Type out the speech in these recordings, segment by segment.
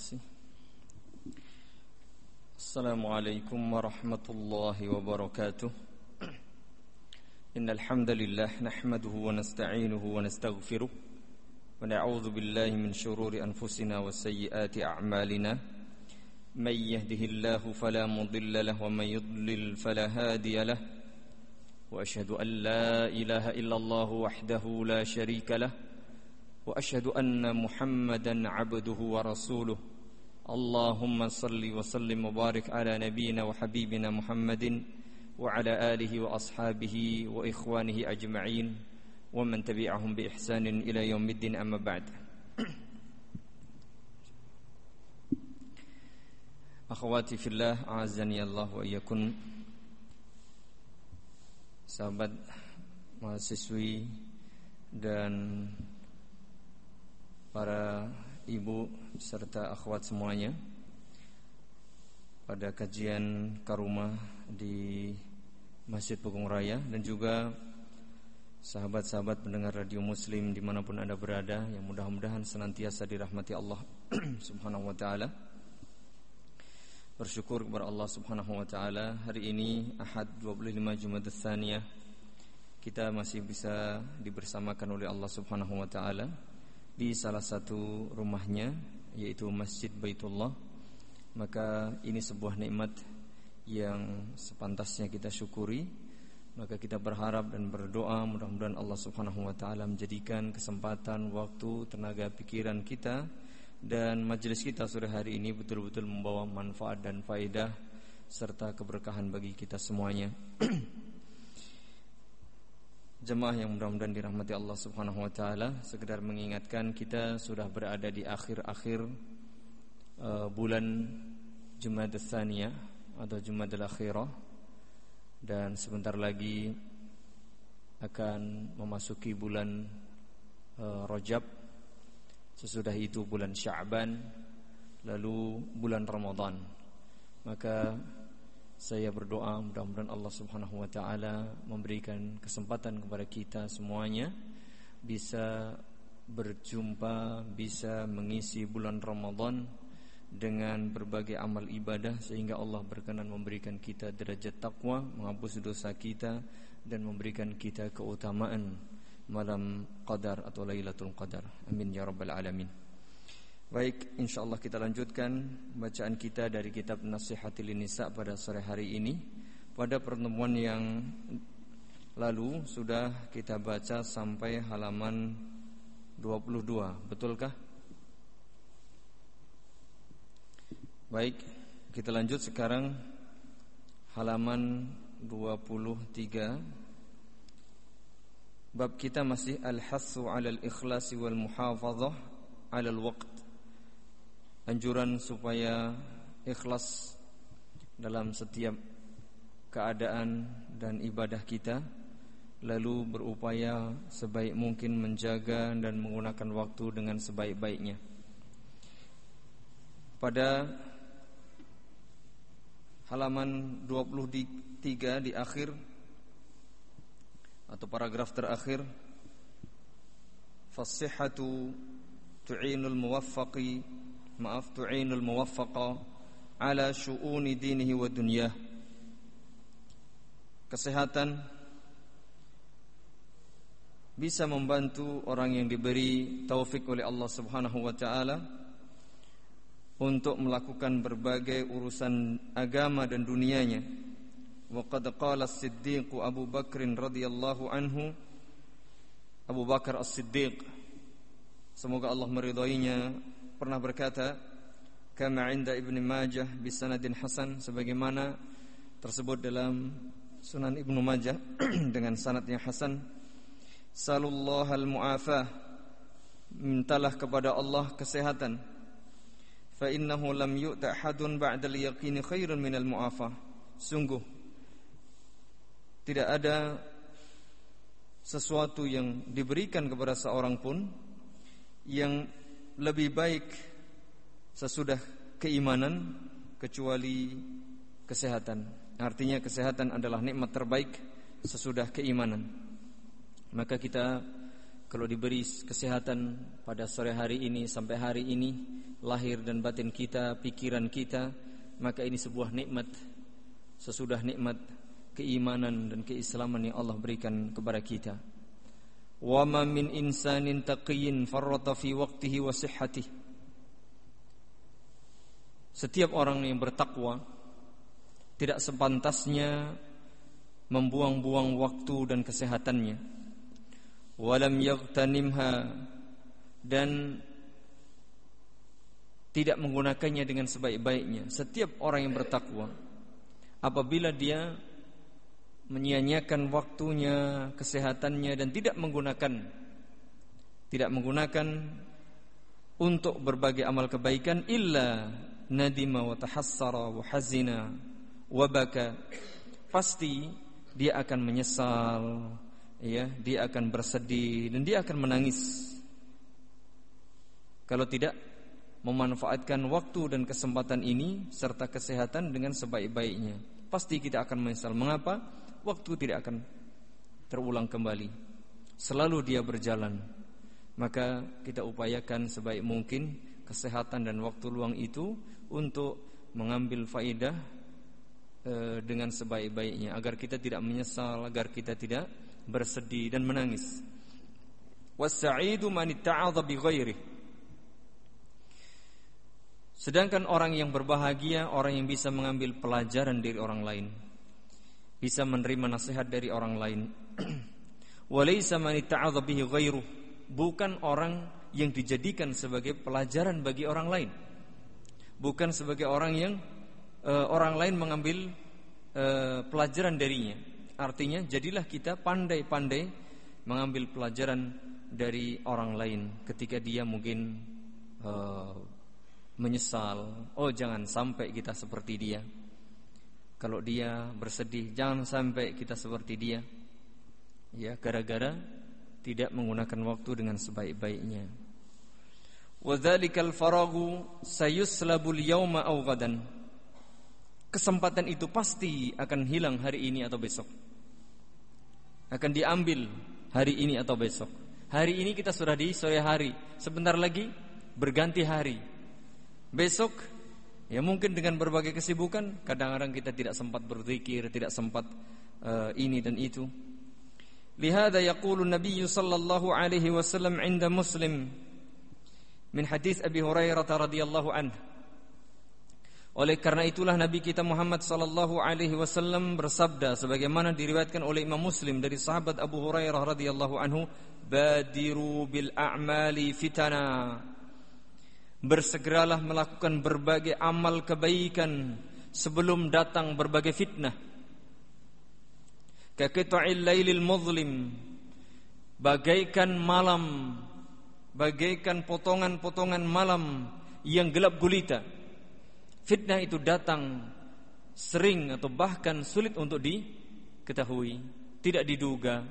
Merci. Assalamu alaikum wa rahmatullahi wa barakatuh. إن الحمد لله نحمده ونستعينه ونستغفره ونعوذ بالله من شرور أنفسنا وسيئات أعمالنا من يهده الله فلا مضل له ومن يضلل فلا هادي له وأشهد أن لا إله إلا الله وحده لا شريك له وأشهد أن محمدا عبده ورسوله اللهم صل وسلم وبارك على نبينا وحبيبنا محمد وعلى آله وأصحابه وإخوانه أجمعين ومن تبعهم بإحسان إلى يوم الدين. أما بعد. Akhwati fillah azani Allah wa iyakun Sahabat mahasiswi dan para ibu serta akhwat semuanya pada kajian karumah di Masjid Pegung Raya dan juga sahabat-sahabat pendengar radio muslim di mana pun anda berada yang mudah-mudahan senantiasa dirahmati Allah subhanahu wa ta'ala. Bersyukur kepada Allah subhanahu wa ta'ala. Hari ini Ahad 25 Jumat Tsaniyah kita masih bisa dibersamakan oleh Allah subhanahu wa ta'ala di salah satu rumahnya yaitu Masjid Baitullah. Maka ini sebuah nikmat yang sepantasnya kita syukuri. Maka kita berharap dan berdoa mudah-mudahan Allah Subhanahu wa taala menjadikan kesempatan waktu tenaga pikiran kita dan majelis kita sore hari ini betul-betul membawa manfaat dan faedah serta keberkahan bagi kita semuanya Jemaah yang mudah-mudahan dirahmati Allah Subhanahu wa taala, sekedar mengingatkan kita sudah berada di akhir-akhir uh, bulan Jumat Tsaniyah atau Jumat Akhirah dan sebentar lagi akan memasuki bulan uh, Rajab. Sesudah itu bulan Sya'ban, lalu bulan Ramadan. Maka saya berdoa mudah-mudahan Allah Subhanahu wa taala memberikan kesempatan kepada kita semuanya bisa berjumpa, bisa mengisi bulan Ramadan dengan berbagai amal ibadah sehingga Allah berkenan memberikan kita derajat takwa, menghapus dosa kita dan memberikan kita keutamaan malam qadar atau Lailatul Qadar. Amin ya rabbal alamin. Baik, insyaallah kita lanjutkan bacaan kita dari kitab Nasihatil Nisa pada sore hari ini. Pada pertemuan yang lalu sudah kita baca sampai halaman 22, betulkah? Baik, kita lanjut sekarang halaman 23. Bab kita masih al-hassu 'alal ikhlasi wal muhafazah 'alal waqt anjuran supaya ikhlas dalam setiap keadaan dan ibadah kita lalu berupaya sebaik mungkin menjaga dan menggunakan waktu dengan sebaik-baiknya. Pada halaman 23 di akhir atau paragraf terakhir fasihatu tu'inul muwaffaqi maaf tu'inul muwaffaqa ala syu'uni dinihi wa dunyah kesehatan bisa membantu orang yang diberi taufik oleh Allah Subhanahu wa taala untuk melakukan berbagai urusan agama dan dunianya. Wa qad qala as-Siddiq Abu Bakr radhiyallahu anhu Abu Bakar As-Siddiq semoga Allah meridainya pernah berkata kama inda Ibnu Majah bisanadin hasan sebagaimana tersebut dalam Sunan Ibnu Majah dengan sanad yang hasan. Sallallahu al-mu'afah mintalah kepada Allah kesehatan. Fa innahu lam yu'ta hadun ba'da al-yaqini khairun minal sungguh tidak ada sesuatu yang diberikan kepada seorang pun yang lebih baik sesudah keimanan kecuali kesehatan. Artinya kesehatan adalah nikmat terbaik sesudah keimanan. Maka kita kalau diberi kesehatan pada sore hari ini sampai hari ini lahir dan batin kita, pikiran kita, maka ini sebuah nikmat sesudah nikmat keimanan dan keislaman yang Allah berikan kepada kita. Min insanin taqiyyin farrata fi waqtihi wa sihhatihi. Setiap orang yang bertakwa tidak sepantasnya membuang-buang waktu dan kesehatannya. Walam yaghtanimha dan tidak menggunakannya dengan sebaik-baiknya. Setiap orang yang bertakwa apabila dia menyia-nyiakan waktunya, kesehatannya dan tidak menggunakan tidak menggunakan untuk berbagai amal kebaikan illa nadima wa tahassara wa hazina wa baka pasti dia akan menyesal ya dia akan bersedih dan dia akan menangis kalau tidak memanfaatkan waktu dan kesempatan ini serta kesehatan dengan sebaik-baiknya. Pasti kita akan menyesal. Mengapa? Waktu tidak akan terulang kembali. Selalu dia berjalan. Maka kita upayakan sebaik mungkin kesehatan dan waktu luang itu untuk mengambil faidah e, dengan sebaik-baiknya agar kita tidak menyesal, agar kita tidak bersedih dan menangis. Was-sa'idu man itta'adha bi Sedangkan orang yang berbahagia orang yang bisa mengambil pelajaran dari orang lain, bisa menerima nasihat dari orang lain. Walaysa man bihi ghairuh, bukan orang yang dijadikan sebagai pelajaran bagi orang lain. Bukan sebagai orang yang uh, orang lain mengambil uh, pelajaran darinya. Artinya jadilah kita pandai-pandai mengambil pelajaran dari orang lain ketika dia mungkin uh, menyesal. Oh, jangan sampai kita seperti dia. Kalau dia bersedih, jangan sampai kita seperti dia. Ya, gara-gara tidak menggunakan waktu dengan sebaik-baiknya. Wadzalikal faragu sayuslabul yauma aw gadan. Kesempatan itu pasti akan hilang hari ini atau besok. Akan diambil hari ini atau besok. Hari ini kita sudah di sore hari, sebentar lagi berganti hari. Besok ya mungkin dengan berbagai kesibukan kadang-kadang kita tidak sempat berzikir, tidak sempat uh, ini dan itu. Lihada yaqulu Nabi sallallahu alaihi wasallam 'inda Muslim min hadis Abi Hurairah radhiyallahu anhu. Oleh karena itulah Nabi kita Muhammad sallallahu alaihi wasallam bersabda sebagaimana diriwayatkan oleh Imam Muslim dari sahabat Abu Hurairah radhiyallahu anhu, "Badiru bil a'mali fitana." Bersegeralah melakukan berbagai amal kebaikan sebelum datang berbagai fitnah. Kaqita'il lailil muzlim bagaikan malam bagaikan potongan-potongan malam yang gelap gulita. Fitnah itu datang sering atau bahkan sulit untuk diketahui, tidak diduga.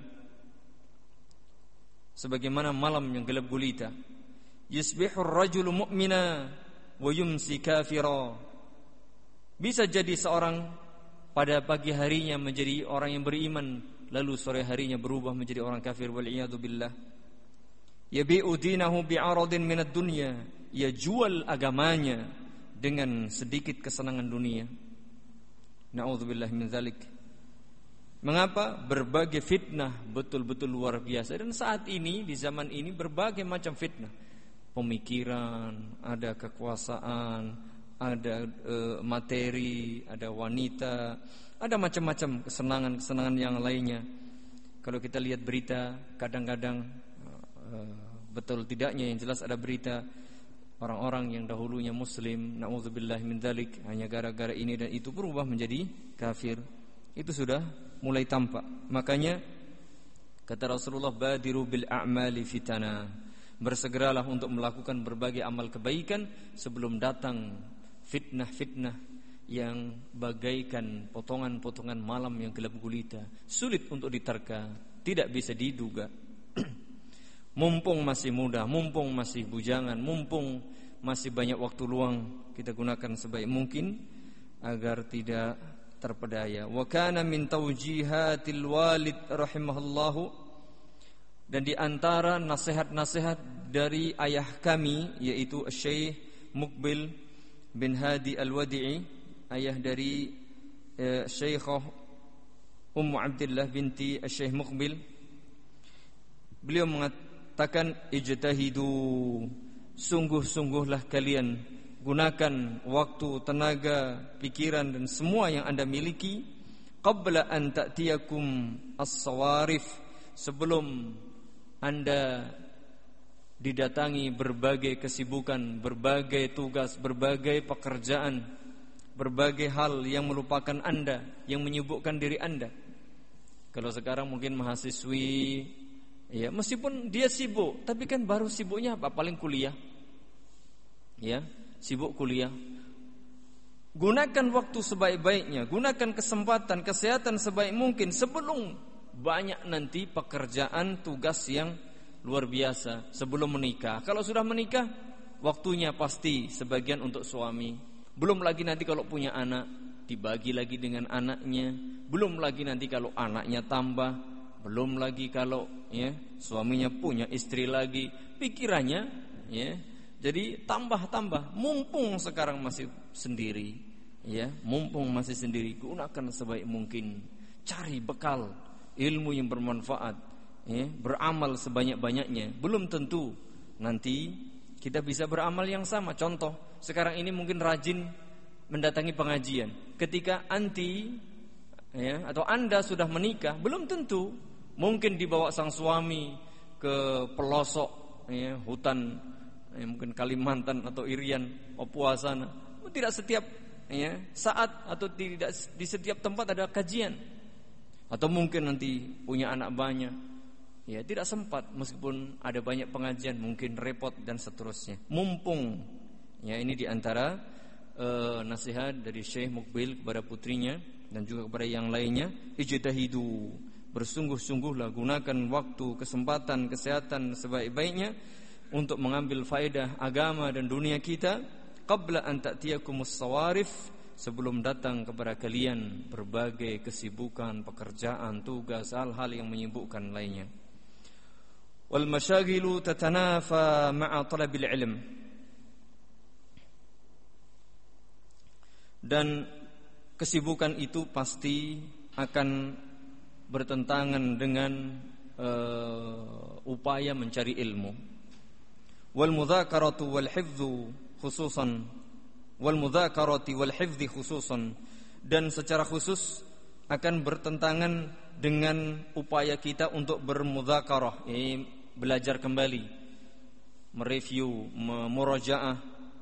Sebagaimana malam yang gelap gulita yusbihur rajulu mu'mina wa yumsi kafira. Bisa jadi seorang pada pagi harinya menjadi orang yang beriman, lalu sore harinya berubah menjadi orang kafir wal iyadu billah. Yabi'u dinahu bi'aradin minad dunya. Ia jual agamanya dengan sedikit kesenangan dunia. Nauzubillah min dzalik. Mengapa berbagai fitnah betul-betul luar biasa dan saat ini di zaman ini berbagai macam fitnah pemikiran, ada kekuasaan, ada e, materi, ada wanita, ada macam-macam kesenangan-kesenangan yang lainnya. Kalau kita lihat berita, kadang-kadang e, betul tidaknya yang jelas ada berita orang-orang yang dahulunya muslim, naudzubillah min dzalik, hanya gara-gara ini dan itu berubah menjadi kafir. Itu sudah mulai tampak. Makanya kata Rasulullah badiru bil a'mali fitana bersegeralah untuk melakukan berbagai amal kebaikan sebelum datang fitnah-fitnah yang bagaikan potongan-potongan malam yang gelap gulita, sulit untuk diterka, tidak bisa diduga. mumpung masih muda, mumpung masih bujangan, mumpung masih banyak waktu luang, kita gunakan sebaik mungkin agar tidak terpedaya. Wa kana min tawjihatil walid rahimahullahu dan di antara nasihat-nasihat dari ayah kami yaitu Syekh Mukbil bin Hadi Al-Wadi'i ayah dari eh, Syekhah Ummu Abdullah binti Syekh Mukbil beliau mengatakan ijtahidu sungguh-sungguhlah kalian gunakan waktu, tenaga, pikiran dan semua yang Anda miliki qabla an ta'tiyakum as-sawarif sebelum anda didatangi berbagai kesibukan, berbagai tugas, berbagai pekerjaan, berbagai hal yang melupakan Anda, yang menyibukkan diri Anda. Kalau sekarang mungkin mahasiswi ya, meskipun dia sibuk, tapi kan baru sibuknya apa? Paling kuliah. Ya, sibuk kuliah. Gunakan waktu sebaik-baiknya, gunakan kesempatan kesehatan sebaik mungkin sebelum banyak nanti pekerjaan tugas yang luar biasa sebelum menikah. Kalau sudah menikah, waktunya pasti sebagian untuk suami. Belum lagi nanti kalau punya anak, dibagi lagi dengan anaknya. Belum lagi nanti kalau anaknya tambah, belum lagi kalau ya suaminya punya istri lagi, pikirannya ya. Jadi tambah-tambah, mumpung sekarang masih sendiri, ya, mumpung masih sendiri, gunakan sebaik mungkin. Cari bekal ilmu yang bermanfaat, ya, beramal sebanyak-banyaknya. Belum tentu nanti kita bisa beramal yang sama. Contoh, sekarang ini mungkin rajin mendatangi pengajian. Ketika anti ya, atau Anda sudah menikah, belum tentu mungkin dibawa sang suami ke pelosok ya, hutan ya, mungkin Kalimantan atau Irian, Papua sana. Tidak setiap ya, saat atau tidak di setiap tempat ada kajian. Atau mungkin nanti punya anak banyak. Ya tidak sempat meskipun ada banyak pengajian Mungkin repot dan seterusnya. Mumpung Ya ini diantara uh, nasihat dari Syekh Mukbil kepada putrinya Dan juga kepada yang lainnya Ijtahidu Bersungguh-sungguhlah gunakan waktu, kesempatan, kesehatan sebaik-baiknya Untuk mengambil faedah agama dan dunia kita Qabla an ta'tiyakumus sawarif sebelum datang kepada kalian berbagai kesibukan, pekerjaan, tugas, hal-hal yang menyibukkan lainnya. Wal masyagilu tatanafa ma'a talabil ilm. Dan kesibukan itu pasti akan bertentangan dengan uh, upaya mencari ilmu. Wal mudzakaratu wal hifdzu khususan wal mudzakarati wal hifdzi khususan dan secara khusus akan bertentangan dengan upaya kita untuk bermudzakarah ini belajar kembali mereview memurajaah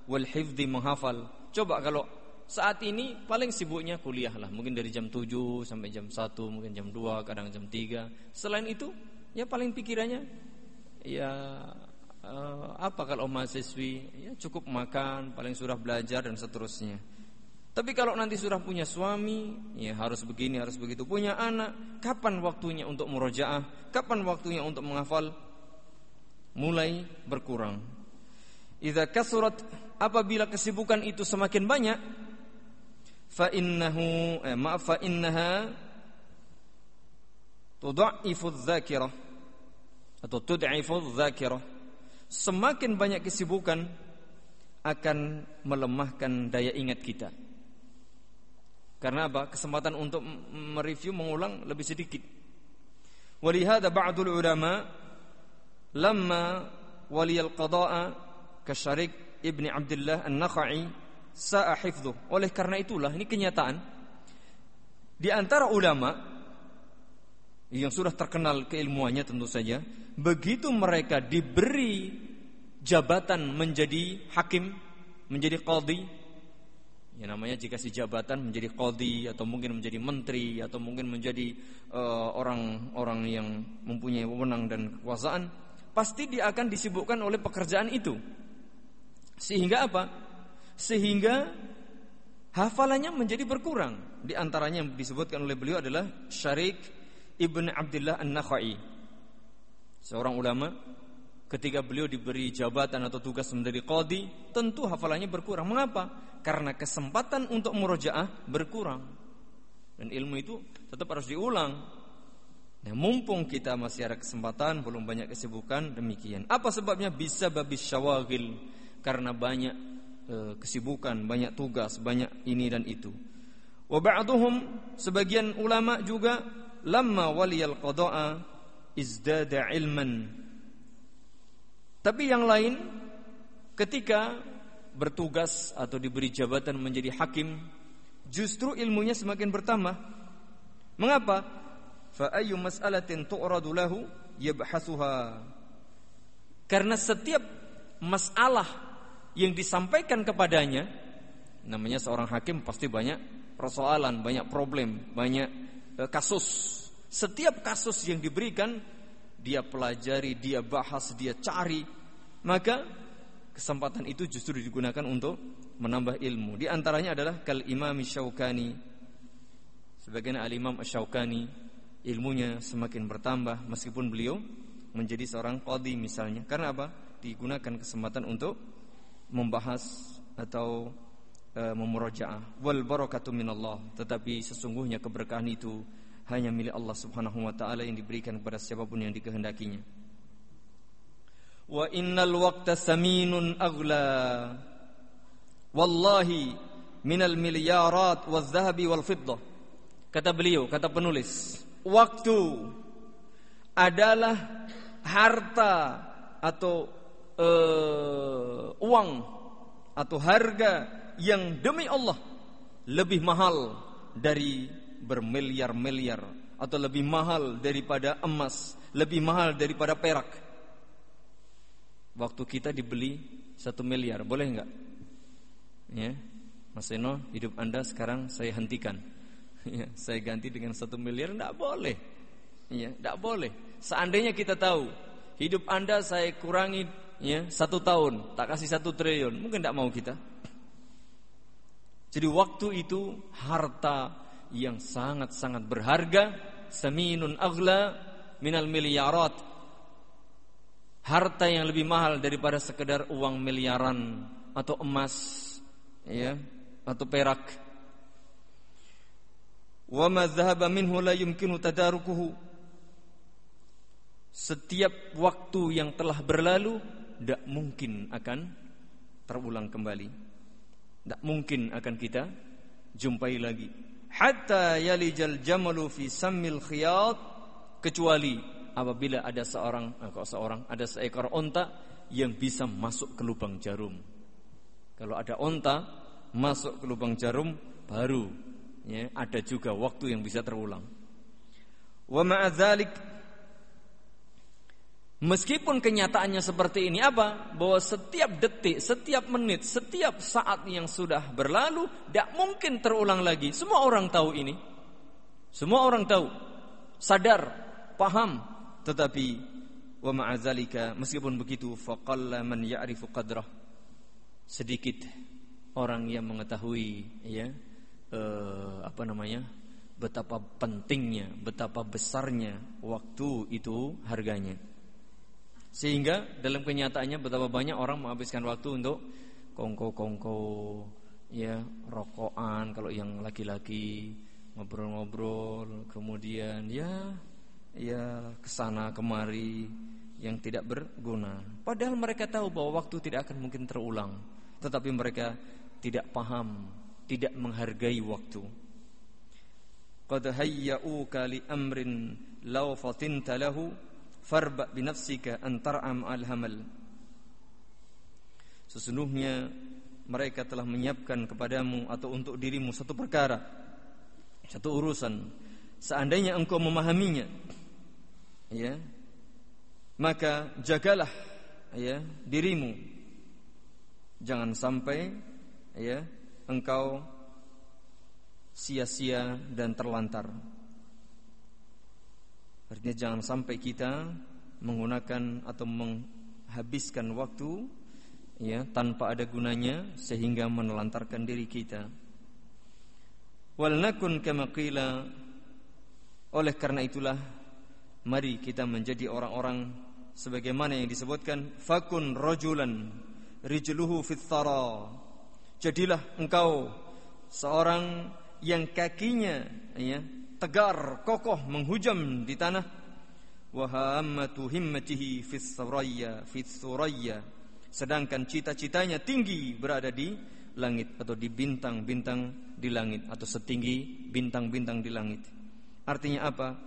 wal menghafal. Coba kalau saat ini paling sibuknya kuliah lah. Mungkin dari jam 7 sampai jam 1 mungkin jam 2 kadang jam 3 selain itu ya paling pikirannya ya uh, apa kalau mahasiswi? Ya cukup makan paling surah belajar dan seterusnya. Tapi kalau nanti surah punya suami ya harus begini harus begitu. Punya anak kapan waktunya untuk murojaah? Kapan waktunya untuk menghafal? Mulai berkurang. Idza kasurat apabila kesibukan itu semakin banyak fa innahu eh, maaf fa innaha tudha'ifu dzakirah. Atau tud'ifu dzakirah semakin banyak kesibukan akan melemahkan daya ingat kita. Karena apa? Kesempatan untuk mereview mengulang lebih sedikit. Walihada ba'dul ulama lamma waliyal qada'a kasyarik Ibni Abdullah An-Nakhai sa'a. Oleh karena itulah ini kenyataan di antara ulama yang sudah terkenal keilmuannya tentu saja, begitu mereka diberi jabatan menjadi hakim, menjadi qadhi, ya namanya jika si jabatan menjadi qadhi atau mungkin menjadi menteri atau mungkin menjadi eh, orang-orang uh, yang mempunyai wewenang dan kekuasaan, pasti dia akan disibukkan oleh pekerjaan itu. Sehingga apa? Sehingga hafalannya menjadi berkurang. Di antaranya yang disebutkan oleh beliau adalah syarik Ibn Abdullah An-Nakhai Seorang ulama Ketika beliau diberi jabatan atau tugas menjadi qadi Tentu hafalannya berkurang Mengapa? Karena kesempatan untuk murojaah berkurang Dan ilmu itu tetap harus diulang Ya, mumpung kita masih ada kesempatan, belum banyak kesibukan, demikian. Apa sebabnya? Bisa babis syawagil. Karena banyak e, kesibukan, banyak tugas, banyak ini dan itu. Wa sebagian ulama juga lamma waliyal qada'a izdada ilman. Tapi yang lain ketika bertugas atau diberi jabatan menjadi hakim, justru ilmunya semakin bertambah. Mengapa? fa ayyu mas'alatin tu'radu lahu yabhasuha karena setiap masalah yang disampaikan kepadanya namanya seorang hakim pasti banyak persoalan, banyak problem, banyak kasus. Setiap kasus yang diberikan dia pelajari, dia bahas, dia cari. Maka kesempatan itu justru digunakan untuk menambah ilmu. Di antaranya adalah kal Imam Syaukani. Sebagian al-Imam Syaukani ilmunya semakin bertambah meskipun beliau menjadi seorang qadhi misalnya. Karena apa? Digunakan kesempatan untuk membahas atau memurojaah. Wal barakatu minallah. Tetapi sesungguhnya keberkahan itu hanya milik Allah Subhanahu wa taala yang diberikan kepada siapa pun yang dikehendakinya. Wa innal waqta saminun aghla. Wallahi minal miliyarat wal zahabi wal fiddah. Kata beliau, kata penulis, waktu adalah harta atau uh, uang atau harga yang demi Allah lebih mahal dari bermiliar-miliar atau lebih mahal daripada emas, lebih mahal daripada perak. Waktu kita dibeli satu miliar, boleh nggak? Ya, Mas Eno, hidup anda sekarang saya hentikan ya, saya ganti dengan satu miliar tidak boleh ya tidak boleh seandainya kita tahu hidup anda saya kurangi ya satu tahun tak kasih satu triliun mungkin tidak mau kita jadi waktu itu harta yang sangat-sangat berharga seminun agla minal miliarat. Harta yang lebih mahal daripada sekedar uang miliaran atau emas ya atau perak. Wa ma minhu la yumkinu tadarukuhu. Setiap waktu yang telah berlalu tidak mungkin akan terulang kembali tidak mungkin akan kita jumpai lagi hatta yalijal jamalu fi sammil khiyat kecuali apabila ada seorang eh, seorang ada seekor onta yang bisa masuk ke lubang jarum kalau ada onta masuk ke lubang jarum baru ya, ada juga waktu yang bisa terulang. Wa ma'adzalik Meskipun kenyataannya seperti ini apa? Bahwa setiap detik, setiap menit, setiap saat yang sudah berlalu tidak mungkin terulang lagi. Semua orang tahu ini. Semua orang tahu, sadar, paham, tetapi wa ma'adzalika meskipun begitu faqalla man ya'rifu qadrah. Sedikit orang yang mengetahui ya eh, apa namanya betapa pentingnya, betapa besarnya waktu itu harganya. Sehingga dalam kenyataannya betapa banyak orang menghabiskan waktu untuk kongko-kongko, ya rokokan kalau yang laki-laki ngobrol-ngobrol, kemudian ya ya ke sana kemari yang tidak berguna. Padahal mereka tahu bahwa waktu tidak akan mungkin terulang, tetapi mereka tidak paham tidak menghargai waktu. Qad hayya'uka li amrin law fatinta lahu farba bi nafsika an tar'am al-hamal. Sesungguhnya mereka telah menyiapkan kepadamu atau untuk dirimu satu perkara, satu urusan. Seandainya engkau memahaminya, ya, maka jagalah ya dirimu. Jangan sampai ya engkau sia-sia dan terlantar. Artinya jangan sampai kita menggunakan atau menghabiskan waktu ya tanpa ada gunanya sehingga menelantarkan diri kita. Wal nakun kama qila oleh karena itulah mari kita menjadi orang-orang sebagaimana yang disebutkan fakun rajulan rijluhu fit Jadilah engkau seorang yang kakinya ya tegar, kokoh menghujam di tanah. Wa himmatihi fis suraya, fis suraya. Sedangkan cita-citanya tinggi berada di langit atau di bintang-bintang di langit atau setinggi bintang-bintang di langit. Artinya apa?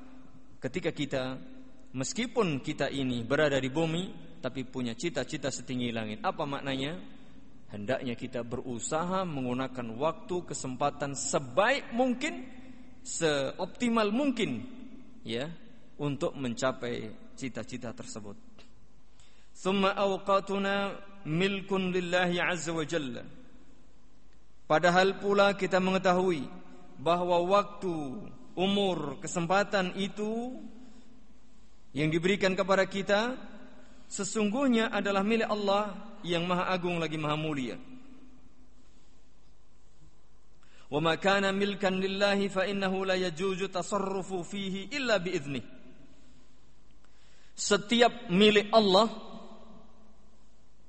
Ketika kita meskipun kita ini berada di bumi tapi punya cita-cita setinggi langit. Apa maknanya? Hendaknya kita berusaha menggunakan waktu kesempatan sebaik mungkin, seoptimal mungkin ya untuk mencapai cita-cita tersebut. Thumma awqatuna milkun lillahi azza wa jalla. Padahal pula kita mengetahui bahwa waktu, umur, kesempatan itu yang diberikan kepada kita sesungguhnya adalah milik Allah yang Maha Agung lagi Maha Mulia. Milkan lillahi fa innahu la yajuzu tasarrufu fihi illa bi idzni. Setiap milik Allah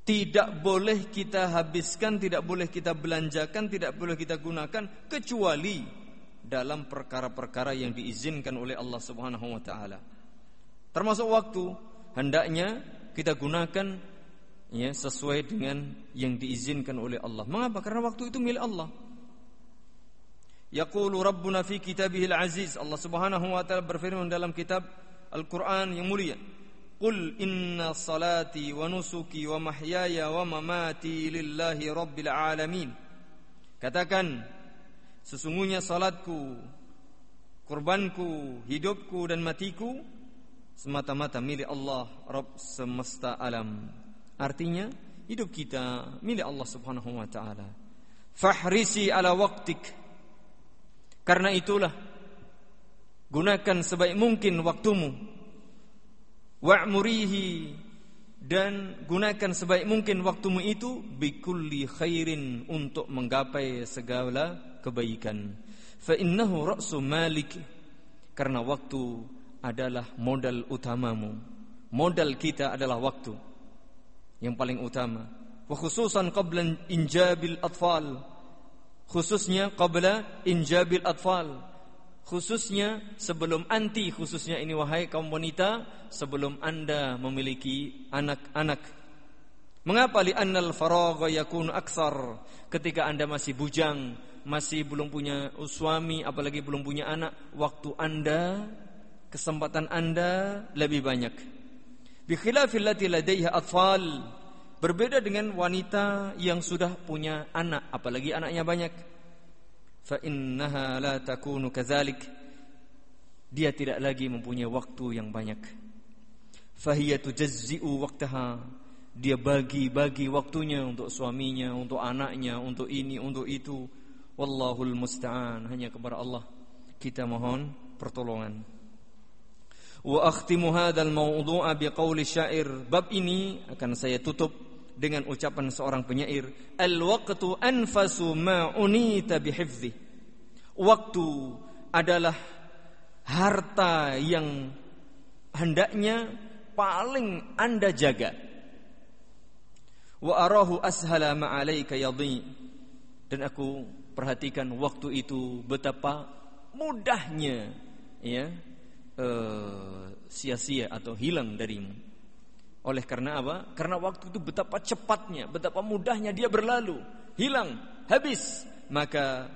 tidak boleh kita habiskan, tidak boleh kita belanjakan, tidak boleh kita gunakan kecuali dalam perkara-perkara yang diizinkan oleh Allah Subhanahu wa taala. Termasuk waktu hendaknya kita gunakan ya sesuai dengan yang diizinkan oleh Allah. Mengapa? Karena waktu itu milik Allah. Yaqulu Rabbuna fi kitabihil aziz. Allah Subhanahu wa taala berfirman dalam kitab Al-Qur'an yang mulia. Qul inna salati wa nusuki wa mahyaya wa mamati lillahi rabbil alamin. Katakan sesungguhnya salatku, kurbanku, hidupku dan matiku semata-mata milik Allah Rabb semesta alam. Artinya hidup kita milik Allah Subhanahu wa taala. Fahrisi ala waktik. Karena itulah gunakan sebaik mungkin waktumu. Wa'murihi dan gunakan sebaik mungkin waktumu itu bikulli khairin untuk menggapai segala kebaikan. Fa innahu ra'su malik karena waktu adalah modal utamamu. Modal kita adalah waktu yang paling utama. Wa khususan qabla injabil atfal. Khususnya qabla injabil atfal. Khususnya sebelum anti khususnya ini wahai kaum wanita sebelum Anda memiliki anak-anak. Mengapa li annal faragha yakun aksar ketika Anda masih bujang, masih belum punya suami apalagi belum punya anak, waktu Anda kesempatan Anda lebih banyak. Bi khilafil lati ladaiha atfal. Berbeda dengan wanita yang sudah punya anak, apalagi anaknya banyak. Fa innaha la takunu kadzalik. Dia tidak lagi mempunyai waktu yang banyak. Fahiya tujazzi'u waqtaha. Dia bagi-bagi waktunya untuk suaminya, untuk anaknya, untuk ini, untuk itu. Wallahul musta'an. Hanya kepada Allah kita mohon pertolongan. Wa akhtimu hadzal mawdu'a biqauli syair. Bab ini akan saya tutup dengan ucapan seorang penyair, "Al-waqtu anfasu ma unita bihifzi." Waktu adalah harta yang hendaknya paling Anda jaga. Wa arahu ashala ma alayka yadhi. Dan aku perhatikan waktu itu betapa mudahnya ya Eh, sia-sia uh, atau hilang darimu. Oleh karena apa? Karena waktu itu betapa cepatnya, betapa mudahnya dia berlalu, hilang, habis. Maka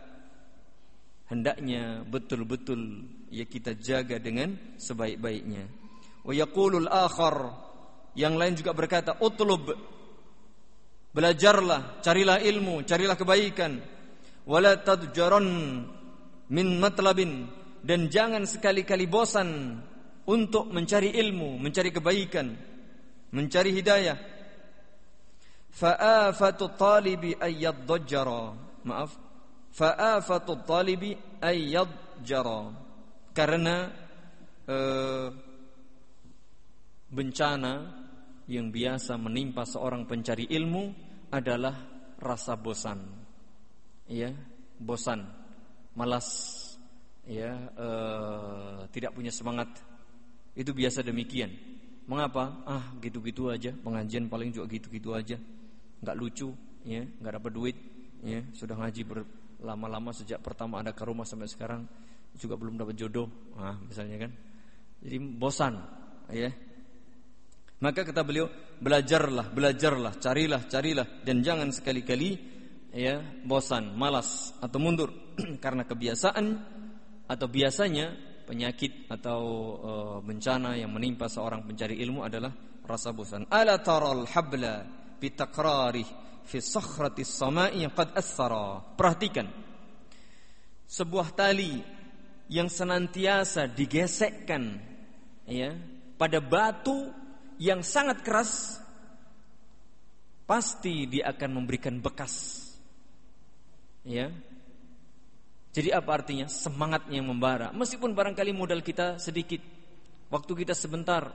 hendaknya betul-betul ya kita jaga dengan sebaik-baiknya. Wa yaqulul akhar yang lain juga berkata, "Utlub belajarlah, carilah ilmu, carilah kebaikan. Wala tadjaran min matlabin dan jangan sekali-kali bosan untuk mencari ilmu, mencari kebaikan, mencari hidayah. Fa'afatu talibi ayyadjara. Maaf. Fa'afatu talibi ayyadjara. Karena uh, bencana yang biasa menimpa seorang pencari ilmu adalah rasa bosan. Ya, bosan, malas ya uh, tidak punya semangat itu biasa demikian mengapa? Ah gitu-gitu aja. Pengajian paling juga gitu-gitu aja. Nggak lucu ya. Nggak dapat duit ya. Sudah ngaji berlama-lama sejak pertama ada ke rumah sampai sekarang juga belum dapat jodoh, nah, misalnya kan. Jadi bosan, ya. Maka kata beliau, belajarlah, belajarlah, carilah, carilah. Dan jangan sekali-kali ya bosan, malas atau mundur karena kebiasaan atau biasanya penyakit atau uh, bencana yang menimpa seorang pencari ilmu adalah rasa bosan. Ala taral habla bi takrarih fi sakhrati samai qad athara. Perhatikan. Sebuah tali yang senantiasa digesekkan ya pada batu yang sangat keras pasti dia akan memberikan bekas. Ya. Jadi apa artinya? Semangatnya yang membara. Meskipun barangkali modal kita sedikit, waktu kita sebentar,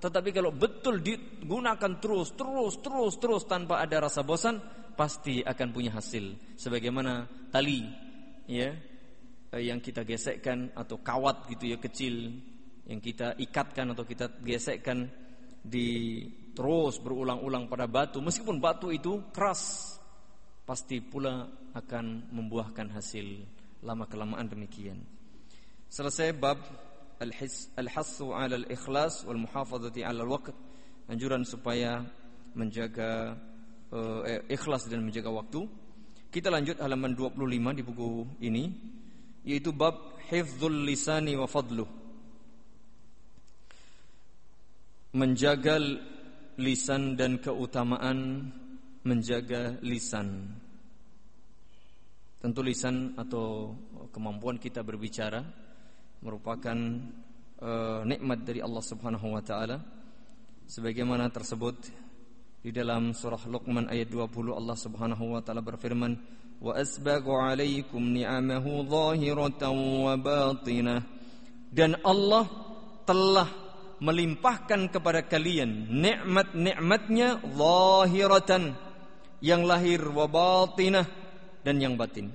tetapi kalau betul digunakan terus, terus, terus, terus tanpa ada rasa bosan, pasti akan punya hasil. Sebagaimana tali, ya, yang kita gesekkan atau kawat gitu ya kecil, yang kita ikatkan atau kita gesekkan di terus berulang-ulang pada batu meskipun batu itu keras pasti pula akan membuahkan hasil lama kelamaan demikian. Selesai bab al-hassu al 'ala al-ikhlas wal muhafazati al-waqt anjuran supaya menjaga uh, ikhlas dan menjaga waktu. Kita lanjut halaman 25 di buku ini yaitu bab hifdzul lisani wa fadluh. Menjaga lisan dan keutamaan menjaga lisan. Tentu lisan atau kemampuan kita berbicara merupakan uh, nikmat dari Allah Subhanahu wa taala. Sebagaimana tersebut di dalam surah Luqman ayat 20 Allah Subhanahu wa taala berfirman wa asbaghu alaikum ni'amahu zahiratan wa batinah. Dan Allah telah melimpahkan kepada kalian nikmat-nikmatnya zahiratan yang lahir wa batinah dan yang batin.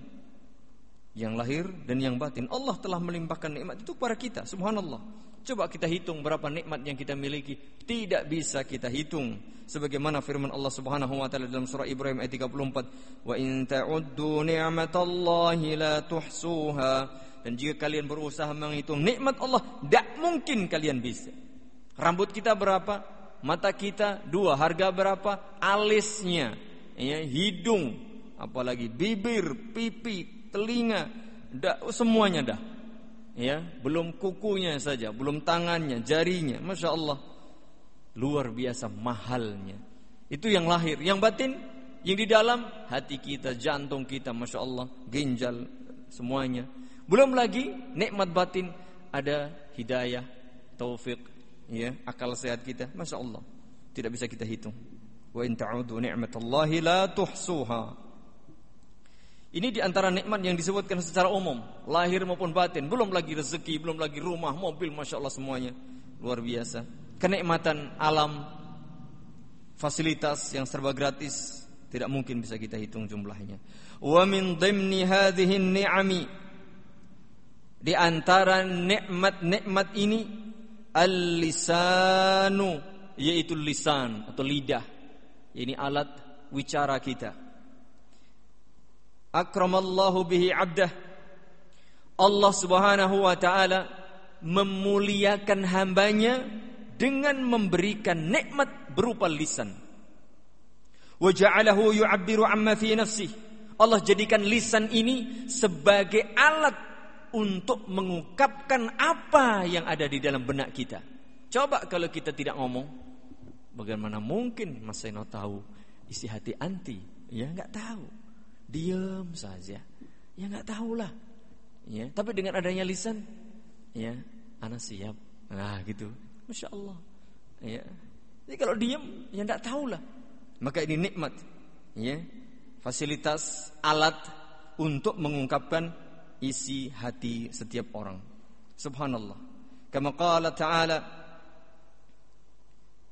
Yang lahir dan yang batin. Allah telah melimpahkan nikmat itu kepada kita. Subhanallah. Coba kita hitung berapa nikmat yang kita miliki. Tidak bisa kita hitung. Sebagaimana firman Allah Subhanahu wa taala dalam surah Ibrahim ayat 34, "Wa in ta'uddu ni'matallahi la tuhsuha." Dan jika kalian berusaha menghitung nikmat Allah, tidak mungkin kalian bisa. Rambut kita berapa? Mata kita dua. Harga berapa? Alisnya, ya, hidung, apalagi bibir, pipi, telinga, dah, semuanya dah. Ya, belum kukunya saja, belum tangannya, jarinya. Masya Allah, luar biasa mahalnya. Itu yang lahir, yang batin, yang di dalam hati kita, jantung kita, masya Allah, ginjal, semuanya. Belum lagi nikmat batin ada hidayah, taufik, ya akal sehat kita masya Allah tidak bisa kita hitung wa in ta'udu ni'matallahi la tuhsuha ini di antara nikmat yang disebutkan secara umum lahir maupun batin. Belum lagi rezeki belum lagi rumah mobil masya Allah semuanya. Luar biasa. Kenikmatan alam fasilitas yang serba gratis tidak mungkin bisa kita hitung jumlahnya. Wa min dhimni hadhihi ni'ami. Di antara nikmat-nikmat ini Al-lisanu yaitu lisan atau lidah. Ini alat wicara kita. Akramallahu bihi 'abdah. Allah Subhanahu wa taala memuliakan hambanya dengan memberikan nikmat berupa lisan. Wa yu'abbiru amma fi nafsihi. Allah jadikan lisan ini sebagai alat untuk mengungkapkan apa yang ada di dalam benak kita. Coba kalau kita tidak ngomong, bagaimana mungkin Mas Seno tahu isi hati anti? Ya nggak tahu, diam saja. Ya nggak tahu lah. Ya, tapi dengan adanya lisan, ya, anak siap. Nah gitu, masya Allah. Ya, jadi kalau diam, ya nggak tahu lah. Maka ini nikmat, ya, fasilitas alat untuk mengungkapkan isi hati setiap orang. Subhanallah. Kama qala ta'ala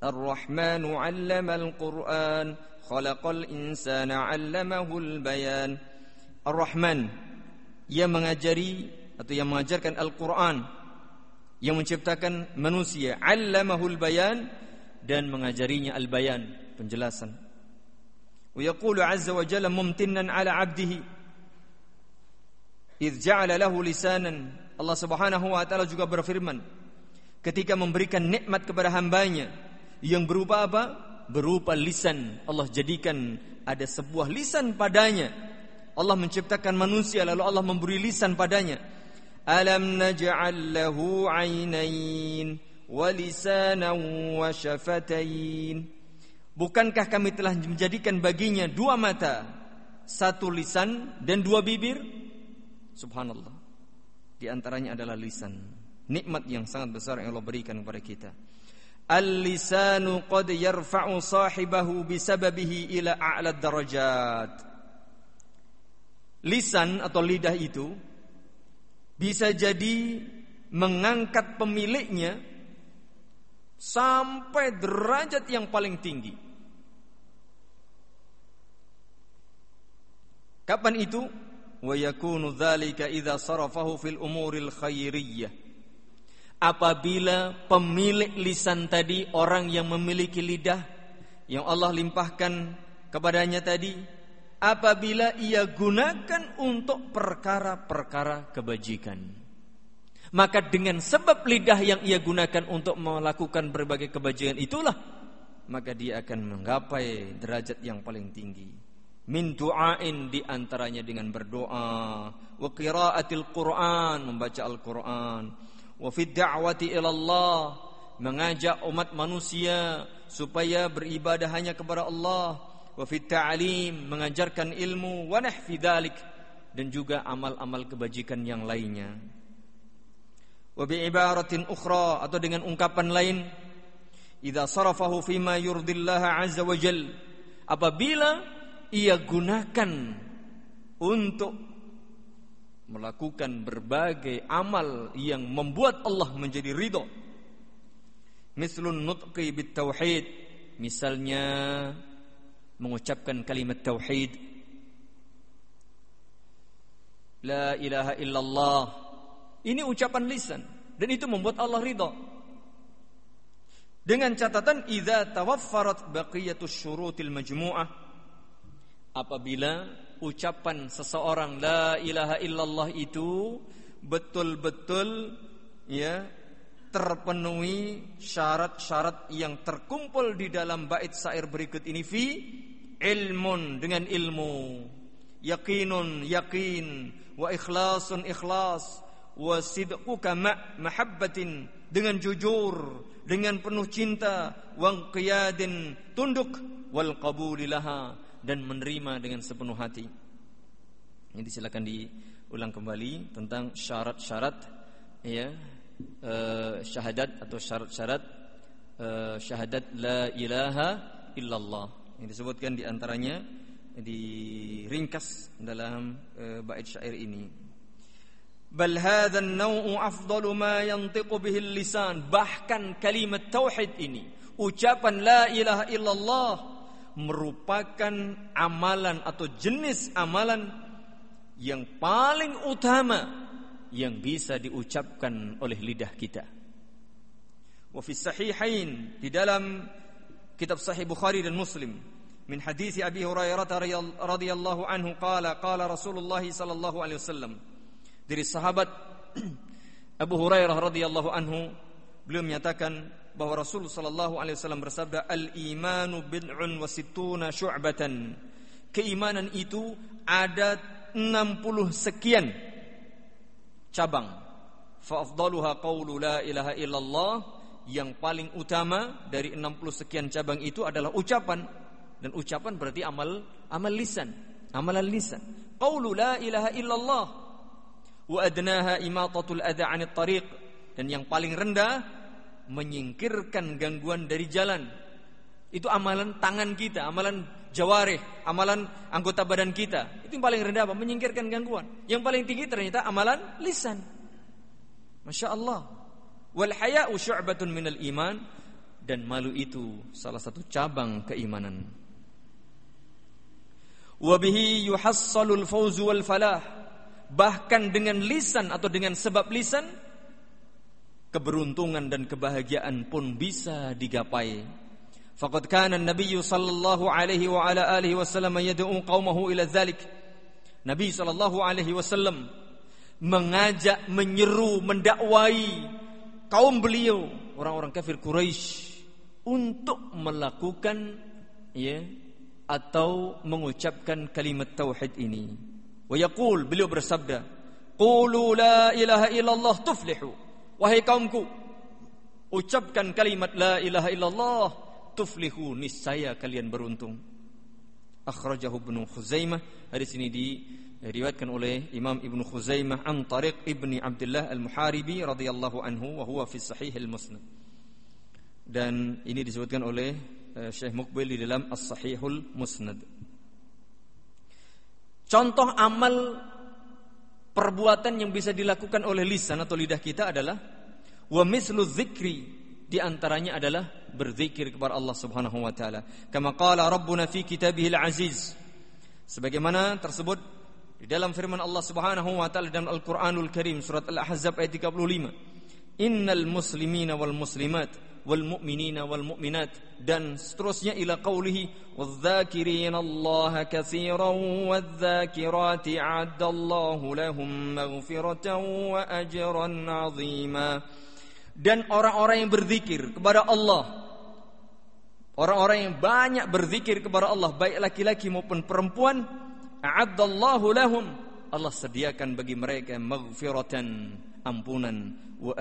Ar-Rahmanu 'allama al-Qur'an Khalaqal insana 'allamahul bayan. Ar-Rahman yang mengajari atau yang mengajarkan Al-Qur'an yang menciptakan manusia 'allamahul bayan dan mengajarinya al-bayan penjelasan. Wa yaqulu 'azza wa jalla mumtinnan 'ala 'abdihi idh ja'ala lahu lisanan Allah Subhanahu wa taala juga berfirman ketika memberikan nikmat kepada hambanya yang berupa apa? Berupa lisan. Allah jadikan ada sebuah lisan padanya. Allah menciptakan manusia lalu Allah memberi lisan padanya. Alam naj'al lahu 'ainain wa lisanan. Bukankah kami telah menjadikan baginya dua mata, satu lisan dan dua bibir? Subhanallah. Di antaranya adalah lisan. Nikmat yang sangat besar yang Allah berikan kepada kita. Al-lisanu qad yarfa'u sahibahu bisababihi ila a'la darajat. Lisan atau lidah itu bisa jadi mengangkat pemiliknya sampai derajat yang paling tinggi. Kapan itu? wa yakunu dzalika idza sarafahu fil umuril khairiyyah apabila pemilik lisan tadi orang yang memiliki lidah yang Allah limpahkan kepadanya tadi apabila ia gunakan untuk perkara-perkara kebajikan maka dengan sebab lidah yang ia gunakan untuk melakukan berbagai kebajikan itulah maka dia akan menggapai derajat yang paling tinggi. Min du'ain di antaranya dengan berdoa wa qiraatil Qur'an membaca Al-Qur'an wa fi da'wati ila Allah. Mengajak umat manusia supaya beribadah hanya kepada Allah. Wa fi ta'lim mengajarkan ilmu. Wa nahfi dzalik dan juga amal-amal kebajikan yang lainnya. Wa bi ibaratin ukhra atau dengan ungkapan lain. Idza sarafahu fima yurdillaha azza wa jal. Apabila ia gunakan untuk melakukan berbagai amal yang membuat Allah menjadi ridho. Mislun nutqi bit tauhid, misalnya mengucapkan kalimat tauhid. La ilaha illallah. Ini ucapan lisan dan itu membuat Allah ridho. Dengan catatan idza tawaffarat baqiyatus syurutil majmu'ah apabila ucapan seseorang la ilaha illallah itu betul-betul ya terpenuhi syarat-syarat yang terkumpul di dalam bait syair berikut ini. Fi ilmun dengan ilmu. Yakinun yakin wa ikhlasun ikhlas. Wa sidquka ma mahabbatin. Dengan jujur dengan penuh cinta. Wa qiyadin tunduk. Wal qabulilaha dan menerima dengan sepenuh hati. Ini silakan diulang kembali tentang syarat-syarat ya uh, syahadat atau syarat-syarat uh, syahadat la ilaha illallah. Yang disebutkan di antaranya diringkas dalam uh, bait syair ini. Bal hadha an-naw'u afdalu ma yantiqu bihi lisan Bahkan kalimat tauhid ini, ucapan la ilaha illallah merupakan amalan atau jenis amalan yang paling utama yang bisa diucapkan oleh lidah kita. Wa fi sahihain di dalam kitab sahih Bukhari dan Muslim min hadis Abi Hurairah radhiyallahu anhu qala qala Rasulullah sallallahu alaihi wasallam dari sahabat Abu Hurairah radhiyallahu anhu beliau menyatakan bahwa Rasul sallallahu alaihi wasallam bersabda al-imanu bid'un wa sittuna syu'batan. Keimanan itu ada 60 sekian cabang. Fa afdaluha qawlu la ilaha illallah yang paling utama dari 60 sekian cabang itu adalah ucapan dan ucapan berarti amal amal lisan, amalan lisan. Qawlu la ilaha illallah wa adnaha imatatul adha 'anit tariq dan yang paling rendah menyingkirkan gangguan dari jalan. Itu amalan tangan kita, amalan jawareh, amalan anggota badan kita. Itu yang paling rendah apa? Menyingkirkan gangguan. Yang paling tinggi ternyata amalan lisan. Masya Allah. Wal haya'u syu'batun minal iman. Dan malu itu salah satu cabang keimanan. Wabihi yuhassalul fawzu wal falah. Bahkan dengan lisan atau dengan sebab lisan keberuntungan dan kebahagiaan pun bisa digapai. Faqad kana Nabi sallallahu alaihi wa ala alihi wasallam yad'u qaumahu ila dzalik. Nabi sallallahu alaihi wasallam mengajak, menyeru, mendakwai kaum beliau, orang-orang kafir Quraisy untuk melakukan ya atau mengucapkan kalimat tauhid ini. Wa yaqul beliau bersabda, "Qulu la ilaha illallah tuflihu." Wahai kaumku, ucapkan kalimat la ilaha illallah tuflihu niscaya kalian beruntung. Akhrajahu Ibnu Khuzaimah. Hadis ini diriwayatkan oleh Imam Ibnu Khuzaimah an tariq Ibni Abdullah Al-Muharibi radhiyallahu anhu wa huwa fi sahih al-Musnad. Dan ini disebutkan oleh uh, Syekh Mukbil di dalam As-Sahihul Musnad. Contoh amal perbuatan yang bisa dilakukan oleh lisan atau lidah kita adalah wa mislu dzikri di antaranya adalah berzikir kepada Allah Subhanahu wa taala. Kama qala Rabbuna fi kitabihil aziz. Sebagaimana tersebut di dalam firman Allah Subhanahu wa taala dalam Al-Qur'anul Karim surat Al-Ahzab ayat 35. Innal muslimina wal muslimat wal mu'minina wal mu'minat dan seterusnya ila qawlihi wadh-dhakirina Allah katsiran wadh-dhakirati 'adda Allah lahum maghfiratan wa ajran 'azima. Dan orang-orang yang berzikir kepada Allah orang-orang yang banyak berzikir kepada Allah baik laki-laki maupun perempuan a'addallahu lahum Allah sediakan bagi mereka maghfiratan ampunan wa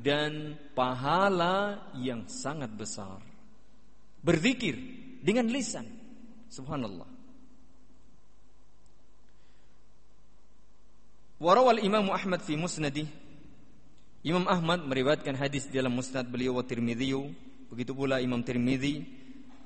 dan pahala yang sangat besar. Berzikir dengan lisan. Subhanallah. Warawal Imam Ahmad fi musnadih. Imam Ahmad meriwayatkan hadis dalam musnad beliau wa Tirmidzi, begitu pula Imam Tirmidzi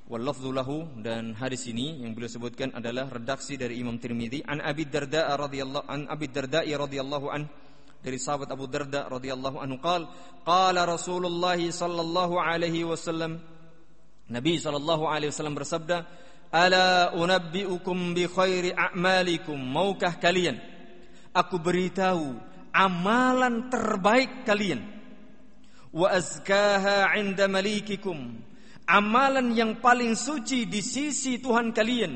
wal lahu dan hadis ini yang beliau sebutkan adalah redaksi dari Imam Tirmidzi an Abi Darda radhiyallahu an Abi Darda radhiyallahu anhu dari sahabat Abu Darda radhiyallahu anhu qal qala Rasulullah sallallahu alaihi wasallam. Nabi sallallahu alaihi wasallam bersabda ala unabbiukum bi khairi a'malikum maukah kalian? Aku beritahu amalan terbaik kalian. Wa azkaha 'inda malikikum amalan yang paling suci di sisi Tuhan kalian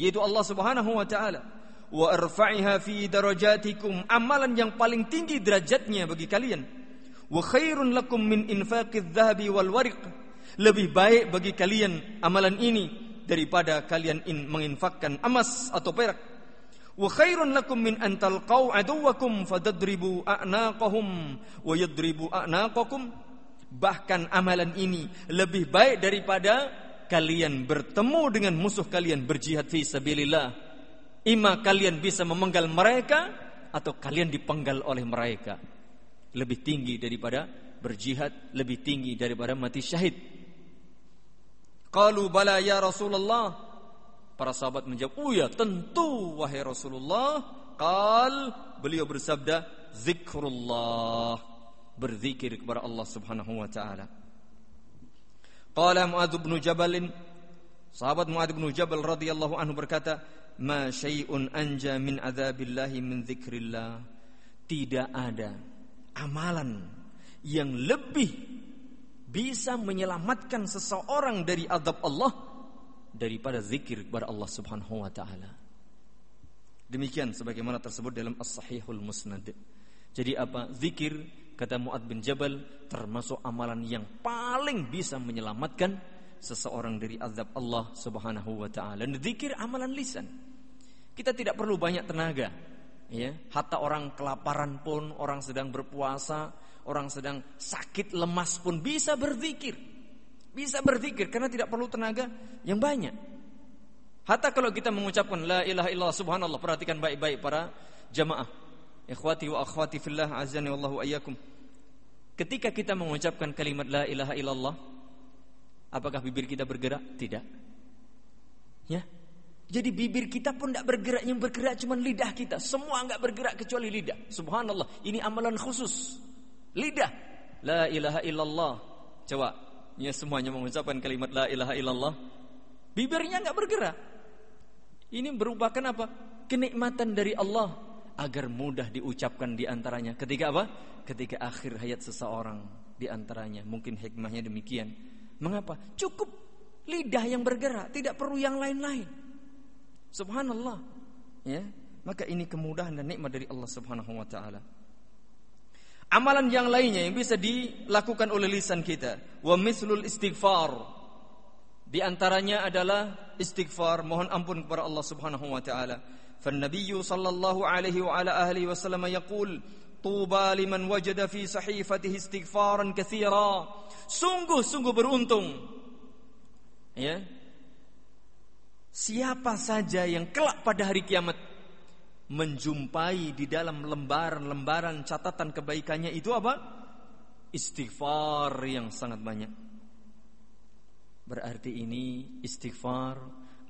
yaitu Allah Subhanahu wa taala wa arfa'iha fi darajatikum amalan yang paling tinggi derajatnya bagi kalian. Wa khairun lakum min infaqidz dhahabi wal wariq lebih baik bagi kalian amalan ini daripada kalian in menginfakkan emas atau perak. Wa khairun lakum min an talqau aduwakum fadadribu a'naqahum wa yadribu a'naqakum bahkan amalan ini lebih baik daripada kalian bertemu dengan musuh kalian berjihad fi sabilillah Ima kalian bisa memenggal mereka atau kalian dipenggal oleh mereka. Lebih tinggi daripada berjihad, lebih tinggi daripada mati syahid. Qalu bala ya Rasulullah. Para sahabat menjawab, "Oh ya, tentu wahai Rasulullah." Qal beliau bersabda, "Zikrullah." Berzikir kepada Allah Subhanahu wa taala. Qala Muadz bin Jabal Sahabat Muadz bin Jabal radhiyallahu anhu berkata, ma syai'un anja min adzabillahi min dzikrillah. Tidak ada amalan yang lebih bisa menyelamatkan seseorang dari azab Allah daripada zikir kepada Allah Subhanahu wa taala. Demikian sebagaimana tersebut dalam As-Sahihul Musnad. Jadi apa? Zikir kata Muad bin Jabal termasuk amalan yang paling bisa menyelamatkan seseorang dari azab Allah Subhanahu wa taala. Amalan lisan. Kita tidak perlu banyak tenaga. Ya, hatta orang kelaparan pun, orang sedang berpuasa, orang sedang sakit lemas pun bisa berzikir. Bisa berzikir karena tidak perlu tenaga yang banyak. Hatta kalau kita mengucapkan la ilaha illallah subhanallah, perhatikan baik-baik para jamaah. Ikhwati wa akhwati fillah azani wallahu ayyakum. Ketika kita mengucapkan kalimat la ilaha illallah, apakah bibir kita bergerak? Tidak. Ya, jadi bibir kita pun tidak bergerak, yang bergerak cuma lidah kita. Semua nggak bergerak kecuali lidah. Subhanallah, ini amalan khusus. Lidah. La ilaha illallah. Coba, ya semuanya mengucapkan kalimat la ilaha illallah. Bibirnya nggak bergerak. Ini merupakan apa? Kenikmatan dari Allah agar mudah diucapkan di antaranya. Ketika apa? Ketika akhir hayat seseorang di antaranya. Mungkin hikmahnya demikian. Mengapa? Cukup lidah yang bergerak, tidak perlu yang lain-lain. Subhanallah. Ya. Maka ini kemudahan dan nikmat dari Allah Subhanahu wa taala. Amalan yang lainnya yang bisa dilakukan oleh lisan kita, wa mislul istighfar. Di antaranya adalah istighfar, mohon ampun kepada Allah Subhanahu wa taala. Fan sallallahu alaihi wa ala alihi wasallam yaqul, Tuba liman wajada fi sahifatihi istighfaran kathira. Sungguh-sungguh beruntung. Ya. Siapa saja yang kelak pada hari kiamat Menjumpai di dalam lembaran-lembaran catatan kebaikannya itu apa? Istighfar yang sangat banyak. Berarti ini istighfar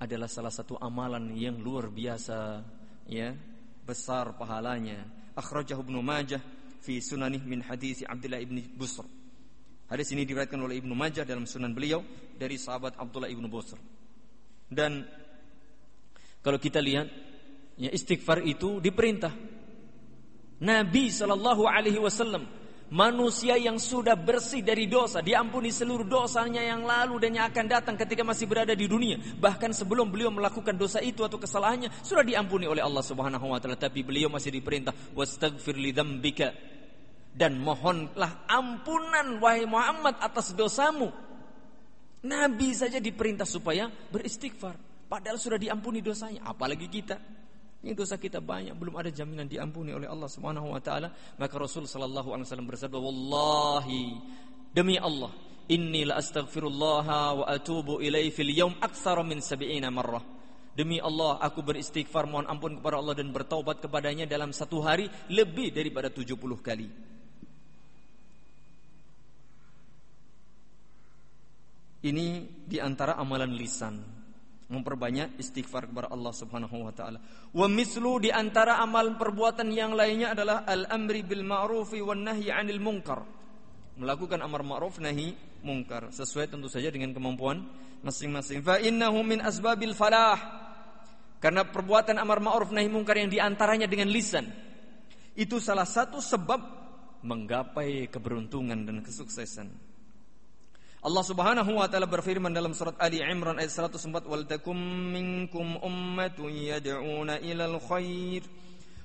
adalah salah satu amalan yang luar biasa ya. Besar pahalanya akhrajahu Ibnu Majah fi sunanih min hadis Abdullah ibn Busr. Hadis ini diriwayatkan oleh Ibnu Majah dalam sunan beliau dari sahabat Abdullah ibnu Busr. Dan kalau kita lihat ya istighfar itu diperintah Nabi Shallallahu alaihi wasallam manusia yang sudah bersih dari dosa, diampuni seluruh dosanya yang lalu dan yang akan datang ketika masih berada di dunia. Bahkan sebelum beliau melakukan dosa itu atau kesalahannya sudah diampuni oleh Allah Subhanahu wa taala, tapi beliau masih diperintah li dan mohonlah ampunan wahai Muhammad atas dosamu. Nabi saja diperintah supaya beristighfar, padahal sudah diampuni dosanya, apalagi kita. Ini dosa kita banyak, belum ada jaminan diampuni oleh Allah Subhanahu wa taala. Maka Rasul sallallahu alaihi wasallam bersabda, "Wallahi demi Allah, inni la astaghfirullah wa atubu ilaihi fil yaum aktsara min 70 marrah." Demi Allah, aku beristighfar mohon ampun kepada Allah dan bertaubat kepadanya dalam satu hari lebih daripada 70 kali. Ini di antara amalan lisan memperbanyak istighfar kepada Allah Subhanahu wa taala. Wa mislu di antara amal perbuatan yang lainnya adalah al-amri bil ma'rufi wan nahyi 'anil munkar. Melakukan amar ma'ruf nahi munkar sesuai tentu saja dengan kemampuan masing-masing. Fa innahu min asbabil falah. Karena perbuatan amar ma'ruf nahi munkar yang di antaranya dengan lisan itu salah satu sebab menggapai keberuntungan dan kesuksesan. Allah Subhanahu wa taala berfirman dalam surat Ali Imran ayat 104 wal takum minkum ummatun yad'una ilal khair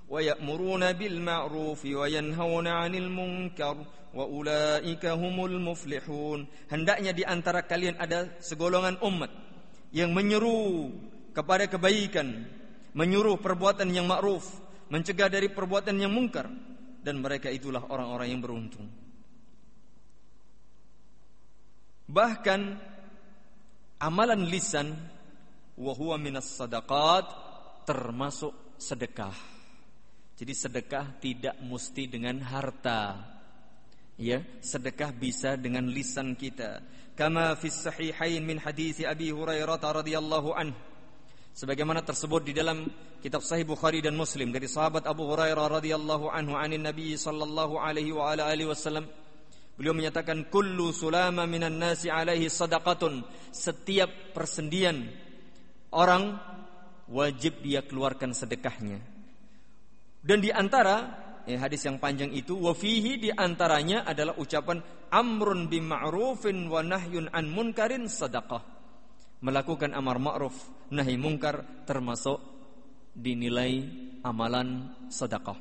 wa ya'muruna bil ma'ruf wa yanhauna 'anil munkar wa ulaika humul muflihun. Hendaknya di antara kalian ada segolongan umat yang menyeru kepada kebaikan menyuruh perbuatan yang ma'ruf mencegah dari perbuatan yang mungkar dan mereka itulah orang-orang yang beruntung Bahkan amalan lisan wa huwa minas sadaqat termasuk sedekah. Jadi sedekah tidak mesti dengan harta. Ya, sedekah bisa dengan lisan kita. Kama fi sahihain min hadis Abi Hurairah radhiyallahu anhu. Sebagaimana tersebut di dalam kitab Sahih Bukhari dan Muslim dari sahabat Abu Hurairah radhiyallahu anhu anin Nabi sallallahu alaihi wa ala alihi wasallam Beliau menyatakan kullu sulama minan nasi alaihi sadaqatun. Setiap persendian orang wajib dia keluarkan sedekahnya. Dan di antara ya, hadis yang panjang itu wafihi di antaranya adalah ucapan amrun bima'rufin wa nahyun an munkarin sadaqah. Melakukan amar ma'ruf nahi munkar termasuk dinilai amalan sedekah.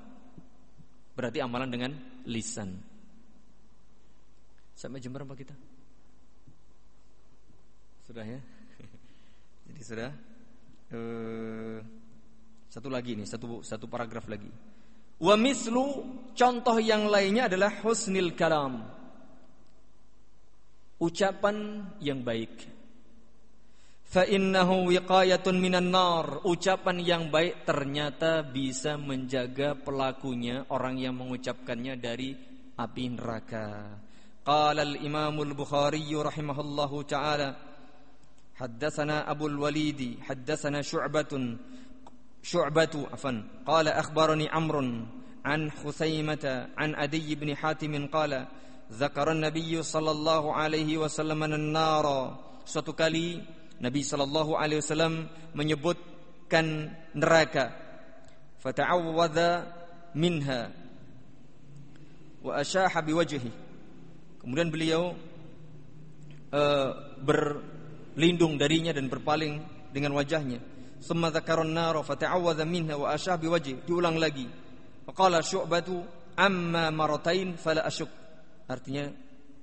Berarti amalan dengan lisan. Sampai jam berapa kita? Sudah ya? Jadi sudah uh, satu lagi nih, satu satu paragraf lagi. Wa mislu contoh yang lainnya adalah husnil kalam. Ucapan yang baik. Fa innahu wiqayatun minan nar. Ucapan yang baik ternyata bisa menjaga pelakunya orang yang mengucapkannya dari api neraka. قال الإمام البخاري رحمه الله تعالى حدثنا أبو الوليد حدثنا شعبة شعبة عفوا قال أخبرني عمرو عن خثيمة عن أدي بن حاتم قال ذكر النبي صلى الله عليه وسلم النار. suatu kali Nabi sallallahu alaihi wasallam menyebutkan neraka. fata'awwadha minha wa ashaha biwajhihi Kemudian beliau uh, berlindung darinya dan berpaling dengan wajahnya. thumma dzakara an-nar fata'awadha minha wa asyah biwajhi diulang lagi. Faqala syu'batu amma maratain fala asyuk. Artinya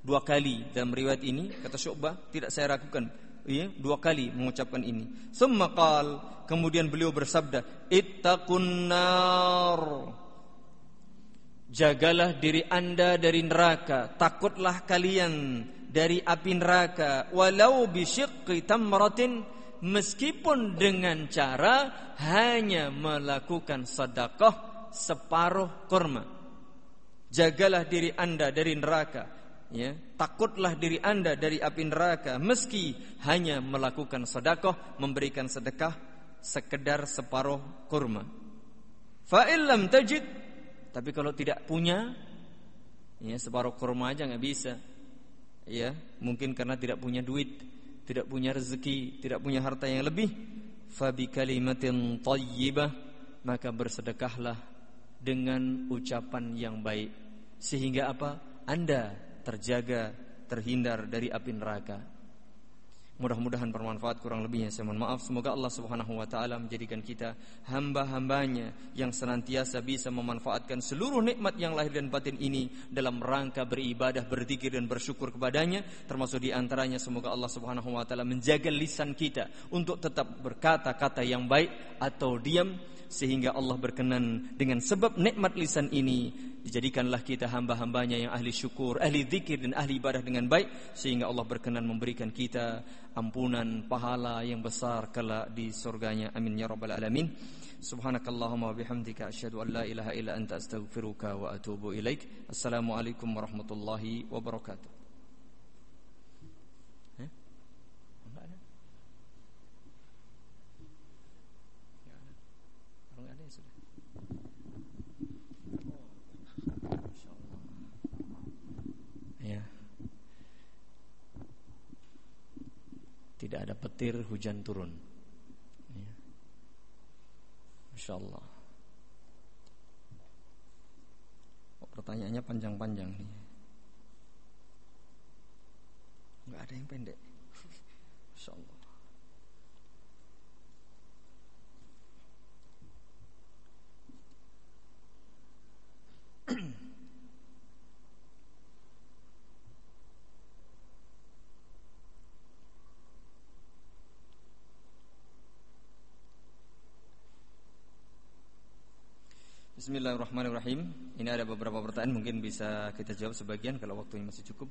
dua kali dalam riwayat ini kata Syu'bah tidak saya ragukan. Ya dua kali mengucapkan ini. Summa qal kemudian beliau bersabda ittaqun nar jagalah diri Anda dari neraka. Takutlah kalian dari api neraka. Walau bisyiqqi tamratin meskipun dengan cara hanya melakukan sedekah separuh kurma. Jagalah diri Anda dari neraka ya. Takutlah diri anda dari api neraka. Meski hanya melakukan sedekah memberikan sedekah sekedar separuh kurma. Fa illam tajid tapi kalau tidak punya ya separuh kurma aja nggak bisa. Ya mungkin karena tidak punya duit tidak punya rezeki tidak punya harta yang lebih fa bi kalimatin thayyibah maka bersedekahlah dengan ucapan yang baik. Sehingga apa? Anda terjaga, terhindar dari api neraka. Mudah-mudahan bermanfaat kurang lebihnya saya mohon maaf. Semoga Allah subhanahu wa ta'ala menjadikan kita Hamba-hambanya yang senantiasa bisa memanfaatkan seluruh nikmat yang lahir dan batin ini Dalam rangka beribadah, berzikir dan bersyukur kepadanya. Termasuk di antaranya semoga Allah subhanahu wa ta'ala menjaga lisan kita Untuk tetap berkata-kata yang baik atau diam sehingga Allah berkenan dengan sebab nikmat lisan ini. Dijadikanlah kita hamba-hambanya yang ahli syukur, ahli zikir dan ahli ibadah dengan baik sehingga Allah berkenan memberikan kita ampunan pahala yang besar kelak di surganya. Amin ya rabbal alamin. Subhanakallahumma bihamdika asyhadu an la ilaha illa anta astaghfiruka wa atubu ilaik. Assalamualaikum warahmatullahi wabarakatuh petir hujan turun. Ya. Masya Allah oh, pertanyaannya panjang-panjang nih? Nggak ada yang pendek. Masya Allah Bismillahirrahmanirrahim. Ini ada beberapa pertanyaan mungkin bisa kita jawab sebagian kalau waktunya masih cukup.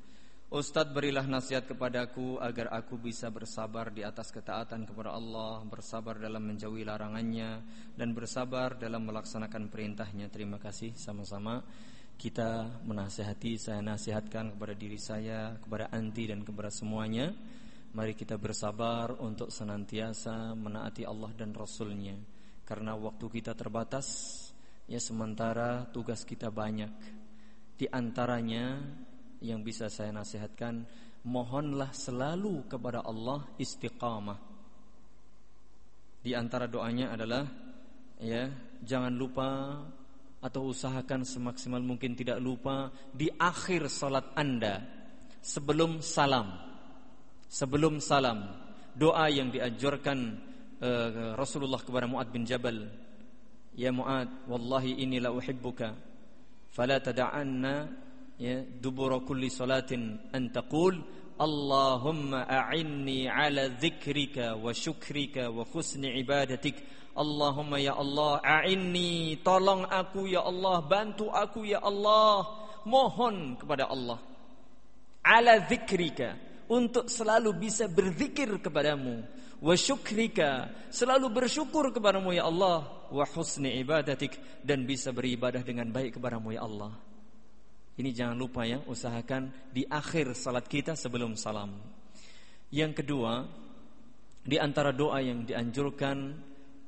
Ustadz berilah nasihat kepadaku agar aku bisa bersabar di atas ketaatan kepada Allah, bersabar dalam menjauhi larangannya dan bersabar dalam melaksanakan perintahnya. Terima kasih sama-sama. Kita menasehati, saya nasihatkan kepada diri saya, kepada anti dan kepada semuanya. Mari kita bersabar untuk senantiasa menaati Allah dan Rasulnya. Karena waktu kita terbatas, Ya sementara tugas kita banyak. Di antaranya yang bisa saya nasihatkan Mohonlah selalu kepada Allah istiqamah. Di antara doanya adalah ya Jangan lupa atau usahakan semaksimal mungkin tidak lupa Di akhir salat anda Sebelum salam. Sebelum salam Doa yang diajarkan uh, Rasulullah kepada Mu'ad bin Jabal ya Mu'ad wallahi inni la uhibbuka. Fala tada'anna ya dubura kulli salatin an Allahumma a'inni ala dzikrika wa syukrika wa husni ibadatik. Allahumma ya Allah a'inni tolong aku ya Allah bantu aku ya Allah. Mohon kepada Allah ala dzikrika untuk selalu bisa berzikir kepadamu wa syukrika selalu bersyukur kepadamu ya Allah wa husni ibadatik dan bisa beribadah dengan baik kepadamu ya Allah. Ini jangan lupa ya, usahakan di akhir salat kita sebelum salam. Yang kedua, di antara doa yang dianjurkan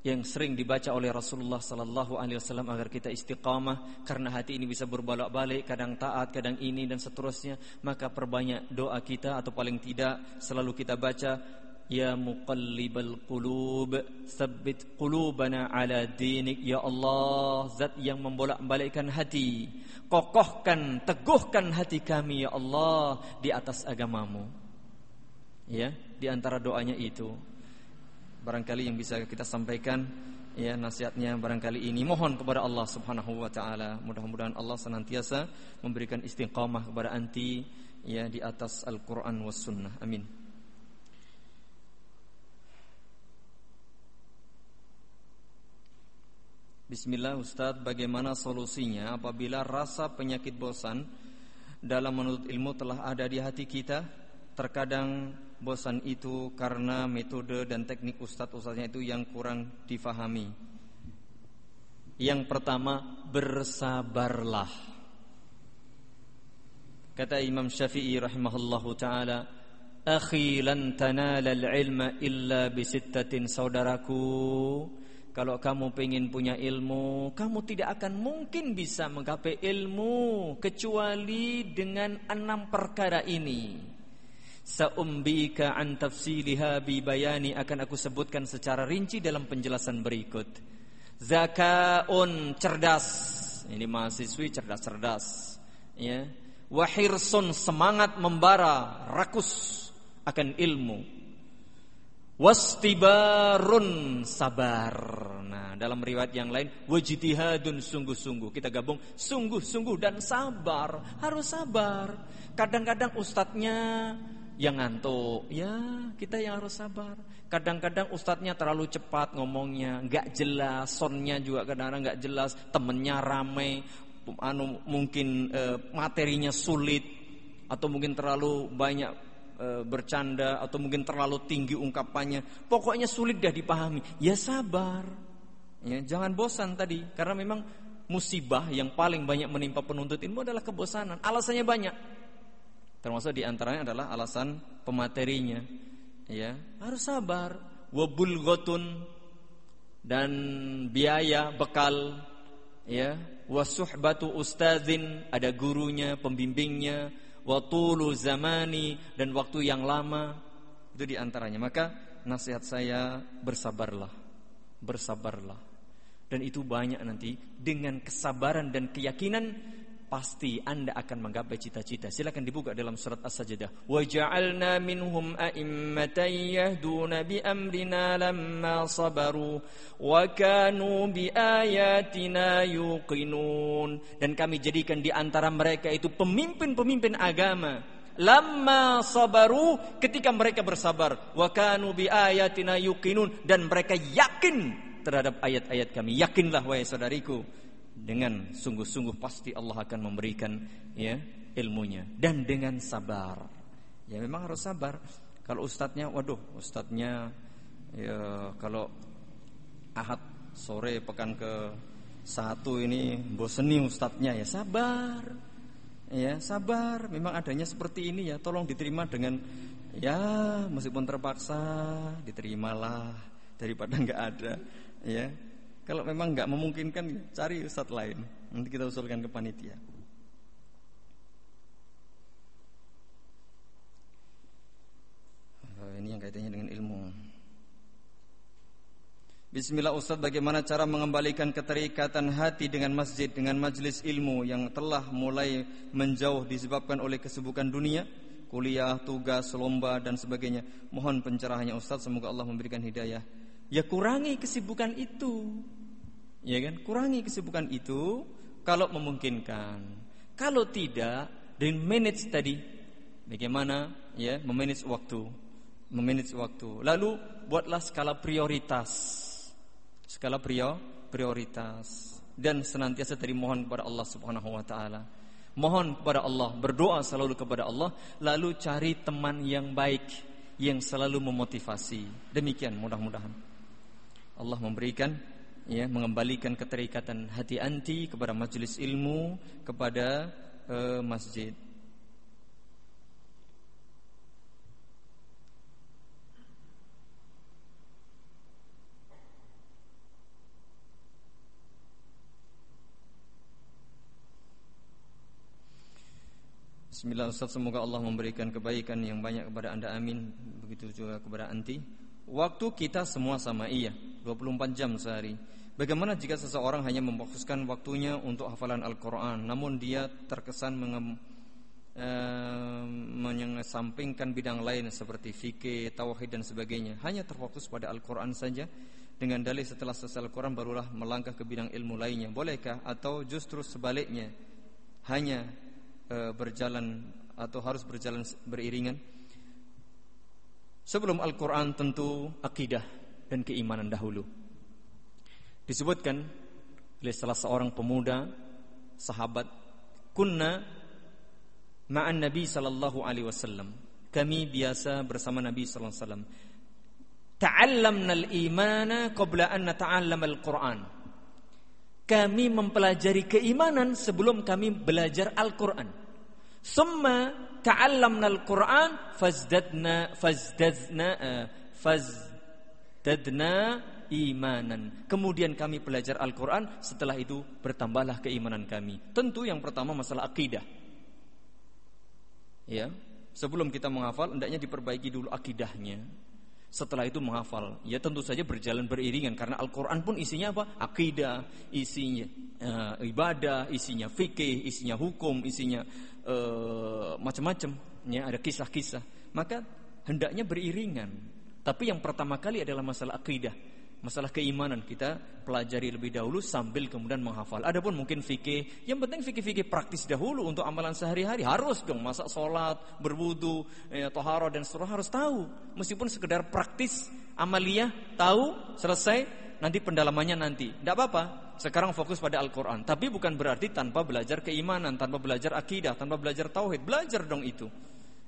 yang sering dibaca oleh Rasulullah sallallahu alaihi wasallam agar kita istiqamah karena hati ini bisa berbolak-balik kadang taat kadang ini dan seterusnya maka perbanyak doa kita atau paling tidak selalu kita baca Ya muqallibal qulub Sabbit qulubana ala dinik. Ya Allah Zat yang membolak-balikkan hati Kokohkan, teguhkan hati kami Ya Allah Di atas agamamu. Ya, di antara doanya itu. Barangkali yang bisa kita sampaikan ya nasihatnya barangkali ini. Mohon kepada Allah Subhanahu wa taala mudah-mudahan Allah senantiasa memberikan istiqamah kepada anti ya di atas Al-Qur'an was sunnah. Amin Bismillah Ustadz bagaimana solusinya apabila rasa penyakit bosan dalam menuntut ilmu telah ada di hati kita terkadang bosan itu karena metode dan teknik ustadz-ustadznya itu yang kurang difahami. Yang pertama, bersabarlah. Kata Imam Syafi'i rahimahullahu taala, "Akhi lan tanala al-ilma illa bi sittatin." Saudaraku, kalau kamu ingin punya ilmu, kamu tidak akan mungkin bisa menggapai ilmu kecuali dengan enam perkara ini. Sa'umbika an tafsiliha bi bayani akan aku sebutkan secara rinci dalam penjelasan berikut. Zakaun cerdas. Ini mahasiswi cerdas-cerdas. Ya. Wahirsun semangat membara, rakus akan ilmu. Wastibarun sabar. Nah, dalam riwayat yang lain wajtihadun sungguh-sungguh. Kita gabung sungguh-sungguh dan sabar. Harus sabar. Kadang-kadang ustadznya yang ngantuk. Ya, kita yang harus sabar. Kadang-kadang ustadznya terlalu cepat ngomongnya, nggak jelas, sonnya juga kadang-kadang nggak jelas, temennya rame, anu mungkin e, materinya sulit atau mungkin terlalu banyak e, bercanda atau mungkin terlalu tinggi ungkapannya. Pokoknya sulit dah dipahami. Ya sabar. Ya, jangan bosan tadi karena memang musibah yang paling banyak menimpa penuntut ilmu adalah kebosanan. Alasannya banyak. Termasuk di antaranya adalah alasan pematerinya. Ya, harus sabar. Wabulghatun dan biaya bekal ya wasuhbatu ustazin ada gurunya pembimbingnya watulu zamani dan waktu yang lama itu di antaranya. Maka nasihat saya bersabarlah bersabarlah. Dan itu banyak nanti. Dengan kesabaran dan keyakinan pasti Anda akan menggapai cita-cita. Silakan dibuka dalam surat As-Sajdah. Wa minhum a'immatan yahduna bi amrina lamma sabaru wa bi ayatina yuqinun. Dan kami jadikan di antara mereka itu pemimpin-pemimpin agama. Lama sabaru ketika mereka bersabar wa bi ayatina yuqinun dan mereka yakin terhadap ayat-ayat kami. Yakinlah wahai saudariku dengan sungguh-sungguh pasti Allah akan memberikan ya ilmunya dan dengan sabar. Ya memang harus sabar. Kalau ustadznya, waduh, ustadznya ya kalau ahad sore pekan ke satu ini boseni ustadznya ya sabar. Ya sabar. Memang adanya seperti ini ya. Tolong diterima dengan ya meskipun terpaksa diterimalah daripada nggak ada. Ya kalau memang nggak memungkinkan, cari ustadz lain. Nanti kita usulkan ke panitia. Oh, ini yang kaitannya dengan ilmu. Bismillah Ustaz bagaimana cara mengembalikan keterikatan hati dengan masjid dengan majelis ilmu yang telah mulai menjauh disebabkan oleh kesibukan dunia kuliah, tugas, lomba dan sebagainya. Mohon pencerahannya Ustaz semoga Allah memberikan hidayah. Ya kurangi kesibukan itu ya kan? Kurangi kesibukan itu kalau memungkinkan. Kalau tidak, dan manage tadi bagaimana ya memanage waktu, memanage waktu. Lalu buatlah skala prioritas, skala prior, prioritas dan senantiasa tadi mohon kepada Allah Subhanahu Wa Taala. Mohon kepada Allah, berdoa selalu kepada Allah, lalu cari teman yang baik yang selalu memotivasi. Demikian mudah-mudahan Allah memberikan ya mengembalikan keterikatan hati anti kepada majelis ilmu kepada uh, masjid. Bismillah Ustaz semoga Allah memberikan kebaikan yang banyak kepada anda amin. Begitu juga kepada anti. Waktu kita semua sama iya 24 jam sehari Bagaimana jika seseorang hanya memfokuskan waktunya untuk hafalan Al-Quran Namun dia terkesan mengem, eh, mengesampingkan bidang lain seperti fikih, tauhid dan sebagainya, hanya terfokus pada Al-Qur'an saja dengan dalih setelah selesai Al-Qur'an barulah melangkah ke bidang ilmu lainnya. Bolehkah atau justru sebaliknya hanya e, berjalan atau harus berjalan beriringan? Sebelum Al-Qur'an tentu akidah dan keimanan dahulu. Disebutkan oleh salah seorang pemuda sahabat kunna ma'an Nabi sallallahu alaihi wasallam. Kami biasa bersama Nabi sallallahu alaihi wasallam. Ta'allamna al-imana qabla an nata'allam al-Qur'an. Kami mempelajari keimanan sebelum kami belajar Al-Qur'an. Summa ta'allamna al-Qur'an fazdadna fazdadna uh, fazdadna imanan. Kemudian kami belajar Al-Qur'an, setelah itu bertambahlah keimanan kami. Tentu yang pertama masalah akidah. Ya, sebelum kita menghafal hendaknya diperbaiki dulu akidahnya. Setelah itu menghafal, ya tentu saja berjalan beriringan karena Al-Qur'an pun isinya apa? Akidah, isinya uh, ibadah, isinya fikih, isinya hukum, isinya uh, macam-macam, ya ada kisah-kisah. Maka hendaknya beriringan. Tapi yang pertama kali adalah masalah akidah masalah keimanan kita pelajari lebih dahulu sambil kemudian menghafal. Adapun mungkin fikih, yang penting fikih-fikih praktis dahulu untuk amalan sehari-hari harus dong masa sholat, berwudu, eh, toharo dan seterusnya harus tahu. Meskipun sekedar praktis amalia tahu selesai nanti pendalamannya nanti. Tidak apa-apa. Sekarang fokus pada Al-Quran. Tapi bukan berarti tanpa belajar keimanan, tanpa belajar akidah, tanpa belajar tauhid. Belajar dong itu.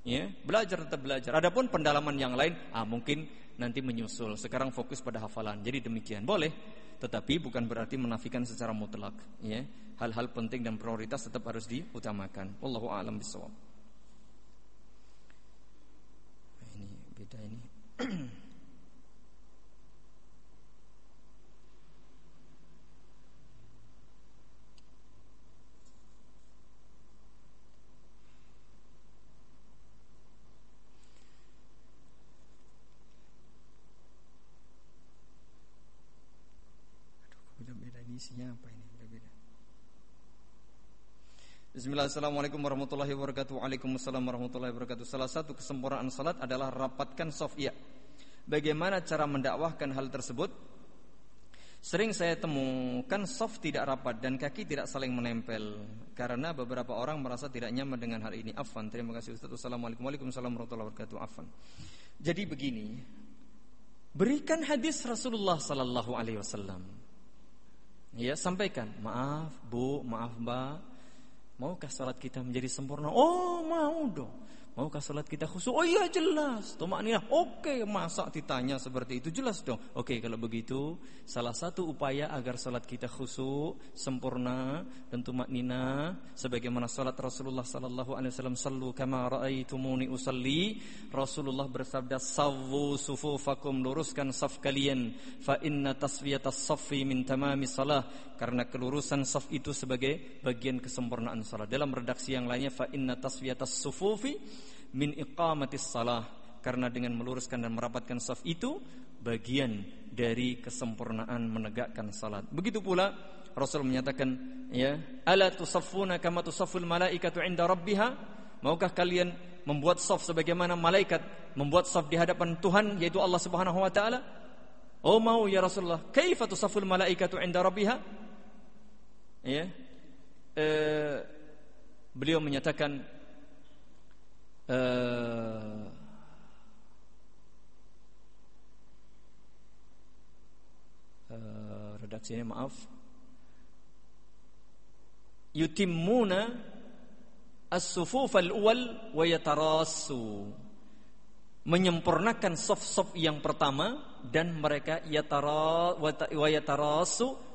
Ya, belajar tetap belajar. Adapun pendalaman yang lain, ah mungkin nanti menyusul. Sekarang fokus pada hafalan. Jadi demikian boleh, tetapi bukan berarti menafikan secara mutlak. Ya, hal-hal penting dan prioritas tetap harus diutamakan. Wallahu a'lam. Ini beda ini. isinya apa ini berbeda. Bismillahirrahmanirrahim warahmatullahi wabarakatuh. Waalaikumsalam warahmatullahi wabarakatuh. Salah satu kesempurnaan salat adalah rapatkan sofia. Bagaimana cara mendakwahkan hal tersebut? Sering saya temukan soft tidak rapat dan kaki tidak saling menempel karena beberapa orang merasa tidak nyaman dengan hal ini. Afan. Terima kasih Ustaz. Assalamualaikum warahmatullahi wabarakatuh. Afan. Jadi begini, berikan hadis Rasulullah sallallahu alaihi wasallam. Ya, sampaikan, maaf Bu, maaf Mbak. Maukah salat kita menjadi sempurna? Oh, mau dong. Maukah salat kita khusyuk? Oh iya jelas. Tumak nina. Oke, masa ditanya seperti itu jelas dong. Oke, kalau begitu salah satu upaya agar salat kita khusyuk, sempurna dan tumak nina sebagaimana salat Rasulullah sallallahu alaihi wasallam sallu kama raaitumuni usalli. Rasulullah bersabda sawwu sufufakum luruskan saf kalian fa inna taswiyatas saffi min tamami salah karena kelurusan saf itu sebagai bagian kesempurnaan salat. Dalam redaksi yang lainnya fa inna taswiyatas sufufi min iqamatis salah karena dengan meluruskan dan merapatkan saf itu bagian dari kesempurnaan menegakkan salat. Begitu pula Rasul menyatakan ya, ala tusaffuna kama tusafful malaikatu 'inda rabbiha? Maukah kalian membuat saf sebagaimana malaikat membuat saf di hadapan Tuhan yaitu Allah Subhanahu wa taala? Oh mau ya Rasulullah. Kaifa tusafful malaikatu 'inda rabbiha? ya eh, beliau menyatakan eh, eh, redaksinya maaf yutimmuna as-sufuf al-awwal wa yatarassu menyempurnakan soft-soft yang pertama dan mereka yatara wa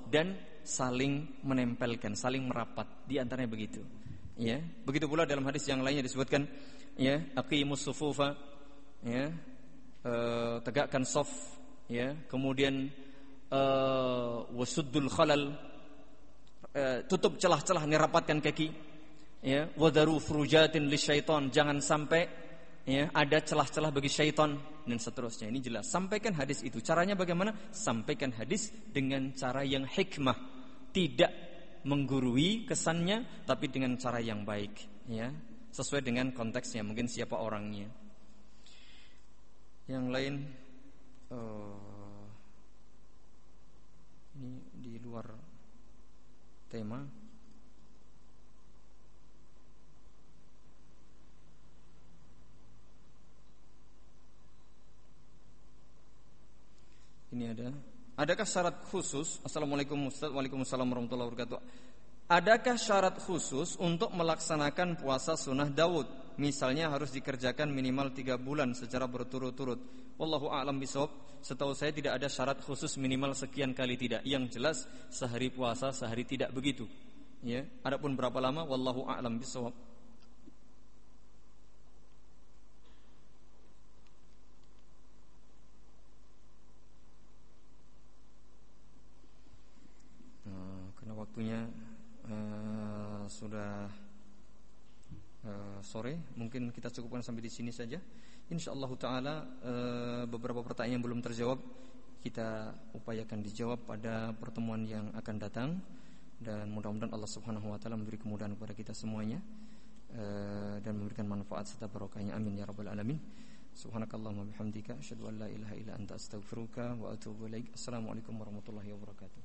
dan saling menempelkan, saling merapat. Di antaranya begitu. Ya, begitu pula dalam hadis yang lainnya disebutkan ya, aqimus sufufa ya, e, tegakkan saf ya, kemudian e, wasuddul khalal e, tutup celah-celah rapatkan kaki ya, wadaru furujatin lisyaiton jangan sampai ya, ada celah-celah bagi syaitan dan seterusnya. Ini jelas. Sampaikan hadis itu. Caranya bagaimana? Sampaikan hadis dengan cara yang hikmah tidak menggurui kesannya tapi dengan cara yang baik ya sesuai dengan konteksnya, mungkin siapa orangnya. Yang lain uh, ini di luar tema. Ini ada. Adakah syarat khusus? Assalamualaikum Ustaz. Waalaikumsalam warahmatullahi wabarakatuh. Adakah syarat khusus untuk melaksanakan puasa sunnah Daud? Misalnya harus dikerjakan minimal tiga bulan secara berturut-turut. Wallahu a'lam bisawab. Setahu saya tidak ada syarat khusus minimal sekian kali tidak. Yang jelas sehari puasa, sehari tidak begitu. Ya. Adapun berapa lama? Wallahu a'lam bisawab. waktunya uh, sudah uh, sore, mungkin kita cukupkan sampai di sini saja. Insyaallah taala uh, beberapa pertanyaan yang belum terjawab kita upayakan dijawab pada pertemuan yang akan datang dan mudah-mudahan Allah Subhanahu wa taala memberi kemudahan kepada kita semuanya dan memberikan manfaat serta barokahnya amin ya rabbal alamin. Subhanakallahumma bihamdika asyhadu an la ilaha illa anta astaghfiruka wa atubu ilaik. Assalamualaikum warahmatullahi wabarakatuh.